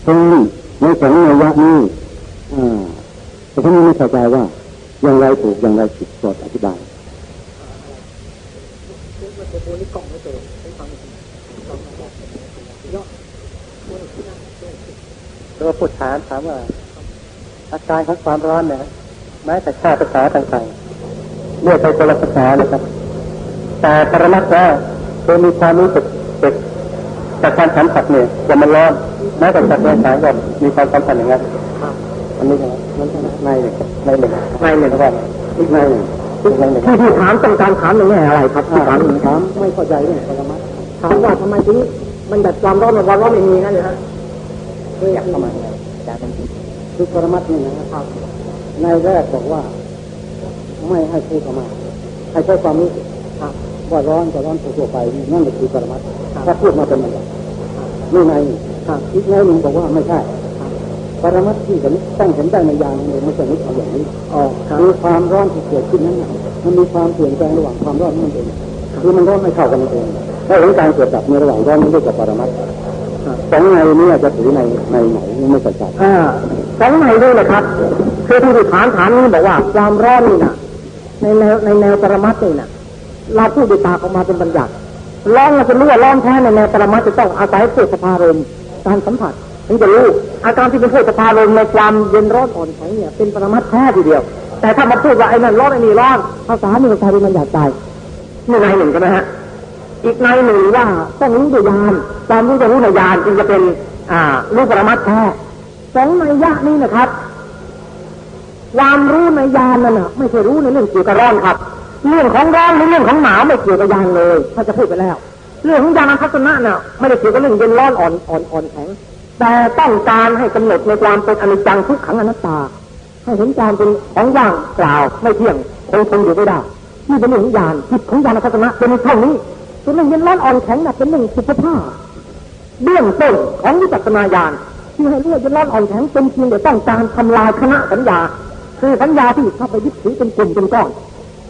เพราะนั้นในสองระยะนี้แต่ท่านไม่เข้าใจว่าอย่างไรถูกอย่างไรผิดโปรดอธิบาย แล้วพูดถามถามว่า อาการของความร้อนเนี่ยแม้แต่ชาติภาษาต่างๆเรียกไปคนละภาษาเลยครับ แต่ปรมัตถ์แล้วคือมีความรู้สึกสึกจากการสัมผัสเนี่ยจะมันร้อนแม้แต่สัตว์ในสายก็มีความสัมผัสอย่างนั้นอันนี้นะนั่นในหนึ่งในหนึ่งในหนึ่งว่าอีกในหนึ่งอีกในหนึ่งที่ที่ถามต้องการถามในแง่อะไรครับที่ถามถามไม่เข้าใจเนี่ยปรมัตถ์ถามว่าทำไมถึงมันแบบความร้อนมันความร้อนไม่มีนั่นเลยฮะ อยากเข้ามาจากเป็นคือปรมัตถ์นี่นะครับในแรกบอกว่า ไม่ให้พูดออกมาให้ใช้ความรู้สึกว่าร้อนก็ร้อนทั่วๆไปนั่นแหละคือปรมัตถ์ถ้าพูดมาเป็นอะไรนี่ในอีกในหนึ่งบอกว่าไม่ใช่ปรมัตถ์ที่จะตั้งเห็นได้ในยานเลยไม่ใช่นึกเอาอย่างนี้อ๋อคือความร้อนที่เกิดขึ้นนั้นมันมีความเปลี่ยนแปลงระหว่างความร้อนนั่นเองคือมันร้อนไม่เท่ากันเองถ้าเห็นการเกิดดับในระหว่างร้อนนี่เรียกว่าปรมัตถ์ สองในนี้จะถือในในไหนไม่เข้าใจอ่าสองในด้วยนะครับคือที่ถามถามนี้บอกว่าความร้อนนี่นะในแนวในแนวปรมัตถ์นี่นะเราพูดด้วยปากออกมาเป็นบัญญัติร้อนเราจะรู้ว่าร้อนแท้ในแนวปรมัตถ์จะต้องอาศัยเกิดสภารมณ์การสัมผัสถึงจะรู้อาการที่เป็นเกิดสภารมณ์ในความเย็นร้อนอ่อนแข็งเนี่ยเป็นปรมัตถ์แท้ทีเดียว แต่ถ้ามาพูดว่าไอ้นั่นร้อนไอ้นี่ร้อนภาษาหนึ่งกลายเป็นบัญญัติใจนี่ในหนึ่งใช่ไหมฮะ อีกในหนึ่งว่าต้องรู้ด้วยญาณความรู้จะรู้ในญาณจึงจะเป็น อ่ารู้ปรมัตแท้สองในยะนี้นะครับ ความรู้ในญาณนั่นน่ะไม่ใช่รู้ในเรื่องเกี่ยวกับร้อนครับ เรื่องของร้อนหรือเรื่องของหนาวไม่เกี่ยวกับญาณเลยถ้าจะพูดไปแล้ว เรื่องของญาณทัศนะน่ะไม่ได้เกี่ยวกับเรื่องเย็นร้อนอ่อนอ่อนอ่อนแข็งแต่ต้องการให้กำหนดในความเป็นอนิจจังทุกขังอนัตตา ให้เห็นความเป็นของว่างเปล่าไม่เที่ยงคงทนอยู่ไม่ได้นี่เป็นเรื่องของญาณจิตของญาณทัศนะเป็นเท่านี้ ส่วนเรื่องเย็นร้อนอ่อนแข็งนะเป็นเรื่องสุขภาพเบื้องต้นของวิจักรณญาณที่ให้เลือดจะร้อนอ่อนแข็งเป็นเพียงแต่ต้องการทำลายคณะสัญญา คือสัญญาที่เข้าไปยึดถือเป็นกลุ่มเป็นก้อน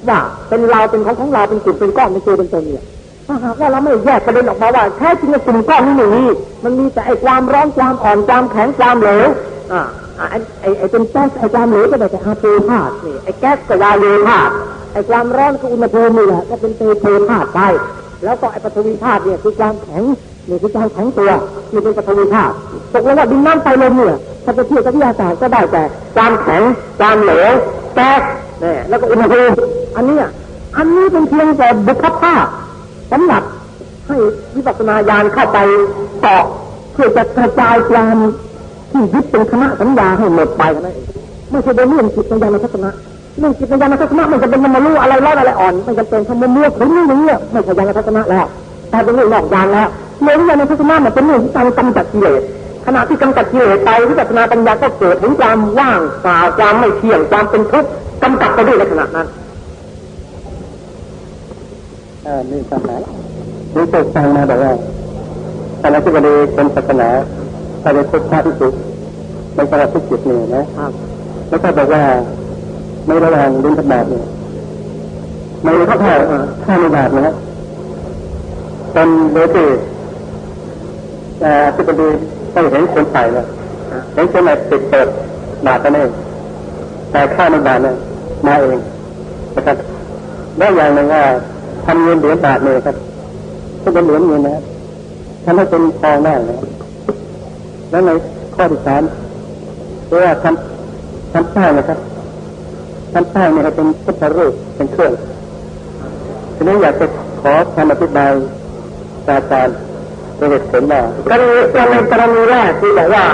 ว่าเป็นเราเป็นของของเราเป็นกลุ่มเป็นก้อนเป็นตัวเป็นตนเนี่ยถ้าหากว่าเราไม่แยกประเด็นออกมาว่าแท้จริงกลุ่มก้อนนี้ไม่มีมันมีแต่ไอ้ความร้อนความอ่อนความแข็งความเหลวอ่าไอ้ไอ้เป็นแก๊สไอ้ความเหลวก็ได้แต่อาโปธาตุนี่ไอ้แก๊สก็วาโลธาตุไอ้ความร้อนก็อุณหภูมินี่แหละก็เป็นเตโพธาตุไป แล้วก็ไอ้ปฐวีธาตุเนี่ยคือความแข็งนี่คือการแข็งตัวนี่เป็นปฐวีธาตุตกลงว่าดินน้ำไฟลมเนี่ยถ้าจะเทียบกับวิทยาศาสตร์ก็ได้แต่ความแข็งความเหลวแตกเนี่ยแล้วก็อุณหภูมิอันนี้อันนี้เป็นเพียงแต่บุคภาพสำหรับให้วิปัสสนาญาณเข้าไปเกาะเพื่อจะกระจายความที่ยึดเป็นคณะสัญญาให้หมดไปกันนั่นเองไม่ใช่เป็นเรื่องจิตวิญญาณทัศนะ เรื่องจิตวิญญาณทัศนะมันจะเป็นมันมารู้อะไรร้อนอะไรอ่อนมันจะเป็นทำมันเมื่อถึงอย่างเงี้ยไม่ใช่ญาณทัศนะแล้วแต่เป็นเรื่องนอกญาณแล้วเรื่องญาณทัศนะมันเป็นเรื่องที่การกำจัดกิเลสขณะที่กำจัดกิเลสไปวิปัสสนาปัญญาก็เกิดถึงความว่างเปล่าความไม่เที่ยงความเป็นทุกข์กำจัดไปด้วยในขณะนั้นอ่านี่คำถามนี่เคยฟังมาบอกว่าคณะที่บดีเป็นศาสนาถ้าเป็นพุทธที่สุดในกระทุกจิตเนี่ยนะครับแล้วก็บอกว่า ไม่ระวังลิ้นธบาตเนี่ยไม่ถ้าถ้าถ้าไม่บาปนะเป็นโดยที่อ่ที่บดีต้องเห็นคนใส่เนี่ยเห็นคนไหนติดเปิดบาปกันเองแต่ข้าไม่บาปเนี่ยมาเองนะครับแล้วอย่างหนึ่งว่าทำเงินเหรียญบาทเลยครับก็เป็นเหรียญเงินนะครับทำให้เป็นทองได้นะแล้วในข้อที่สามเรียกว่าทำทำป้ายนะครับ ทำป้ายเนี่ยเป็นพุทธรูปเป็นเครื่องทีนี้อยากจะขอคำอธิบายจากอาจารย์โดยเหตุผลว่ากรณีกรณีกรณีแรกที่บอกว่า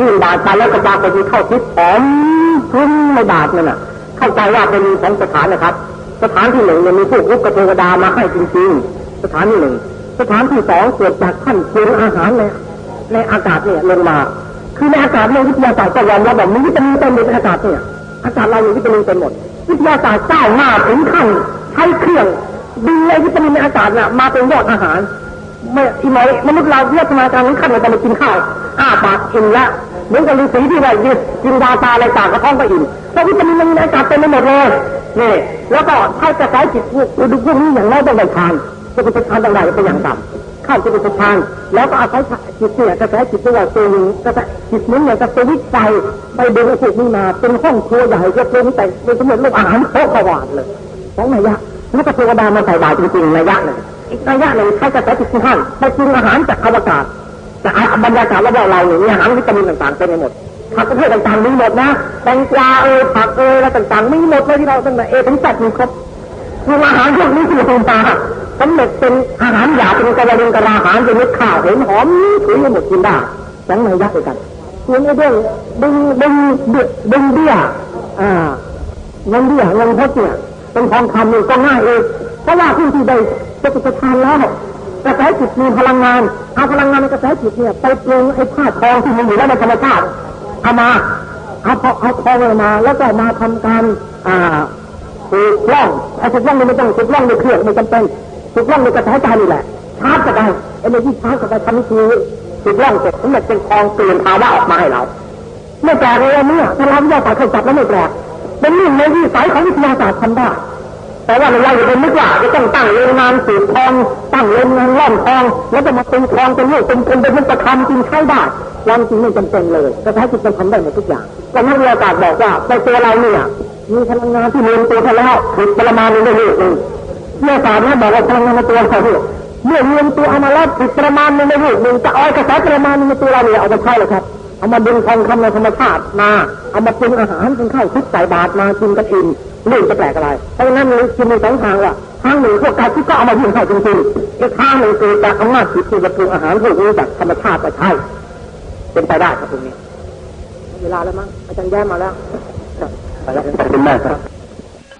ยื่นบาทไปแล้วก็บาทไปที่เข้าทิศหอมพึ่งในบาทนั่นน่ะ เข้าใจว่าเป็นของสถานนะครับ สถานที่หนึ่งเนี่ยมีพวกอุกเทวดามาให้จริงๆ สถานที่หนึ่งสถานที่สองเกิดจากท่านปรุงอาหารในในอากาศเนี่ยลงมา คือในอากาศเนี่ยวิทยาศาสตร์ก็ยอมรับแบบนี้วิตามินเต็มในอากาศเนี่ย อากาศเราอยู่วิตามินเต็มหมด วิทยาศาสตร์ก้าวหน้าถึงขั้นใช้เครื่องดึงไอ้วิตามินในอากาศน่ะมาเป็นยอดอาหารไม่อีหมอยมนุษย์เราเรียกมาการนี้ขั้นเราจะมากินข้าวอ้าปากอิ่มล้วเหมือนกับฤาษีที่ว่ายืดกินดาตาอะไรต่างกระท้องก็อิ่มเพราะวิตามินในอากาศเต็มไปหมดเลยนี่แล้วก็ถ้ากระแสจิตพวกดูพวกนี้อย่างน้อยต้องได้ทานจะเป็นทานต้องได้เป็นอย่างต่ำ ข้าจะเป็นทานแล้วก็อาศัยจิตเนี่ยกระแสจิตที่ว่าตัวหนึ่งกระแสจิตนั้เนี่ยจะสวิตช์ไฟไปดึงไอ้พวกนี้มาเป็นห้องครัวใหญ่ก็เป็นแต่เป็นสมมติเรื่อาหารโคกวาดเลยสองนัยะแล้วก็เทวดามาใส่บาตรจริงๆนัยะหนึ่งอีกระยะหนึ่งใช้กระแสจิตที่ท่านไปปรุงอาหารจากอวกาศจากบรรยากาศรอบๆเราเนี่ยมีอาหารวิตามินต่างๆเต็มไปหมดผักประเภทต่างๆมีหมดนะแตงกวาเอยผักเอยอะไรต่างๆมีหมดเลยที่เราตั้งแต่เอถึงจัดมีครบปรุงอาหารพวกนี้คือปรุงตา สำเร็จเป็นอาหารหยาเป็นกระลิงกระลาอาหารเป็นเม็ดข้าวเห็นหอมถุยไปหมดกินได้สองในยักษ์ด้วยกันส่วนไอ้เรื่องดึงดึงดึงดึงเบี้ยอ่าเงินเบี้ยเงินพดเนี่ยเป็นทองคำนี่ก็ง่ายเองเพราะว่าผู้นที่ได้จะติดทานแล้วกระแสจิตมีพลังงานเอาพลังงานในกระแสจิตเนี่ยไปปรุงไอ้ผ้าทองที่มีอยู่แล้วในธรรมชาติเอามาเอาเอาเอาทองมา แล้วก็มาทำการอ่าถูกล่องไอ้ถูกล่องนี่ไม่ต้องถูกล่องในเครื่องไม่จำเป็น ถูกล่องในกระแสใจนี่แหละชาร์จก็ได้ไอ้ในที่ชาร์จก็ได้ทำให้คือถูกล่องเสร็จสำเร็จเป็นทองเปลี่ยนภาวะออกมาให้เราไม่แปลกเลยเนี่ยถ้าเราวิทยาศาสตร์เคยจับแล้วไม่แปลกเป็นหนึ่งในวิสัยของวิทยาศาสตร์ทำได้แต่ว่าเราอย่าไปนึกว่าจะต้องตั้งโรงงานสืบทองตั้งโรงงานล่อนทอง แล้วจะมาเป็นทองเป็นลูกเป็นเป็นเป็นประคำจริงใช้ได้วามจริงไม่จำเป็นเลยกระแสจิตมันทำได้หมดทุกอย่างแต่นักวิทยาศาสตร์บอกว่าในตัวเราเนี่ยมีพลังงานที่รวมตัวกันแล้วถึงประมาณหนึงได้ลูกหนึ่ งวิทยาศาสตร์เนี่ยบอกว่าพลังงานในตัวเราเนี่ยเมื่อรวมตัวเอามาแล้วถึงประมาณหนึงได้ลูกหนึ่งจะเอากระแสประมาณหนึงในตัวเราเนี่ยเอามาใช้เลยครับ เอามาดึงทองคำในธรรมชาติมา เอามาปรุงอาหารเป็นข้าวคุกใส่บาตรมากินกันอิ่มเรื่องจะแปลกอะไร เพราะฉะนั้นมันจะมีสองทางว่าทางหนึ่งพวกการที่ก็เอามายื่นเข้าจริงๆอีกทางหนึ่งคือจากอำนาจจิตที่จะปรุงอาหารพวกนี้จากธรรมชาติไปใช่เป็นไปได้ครับตรงนี้ เวลาแล้วมั้งอาจารย์แย้มมาแล้วขอบคุณมากครับ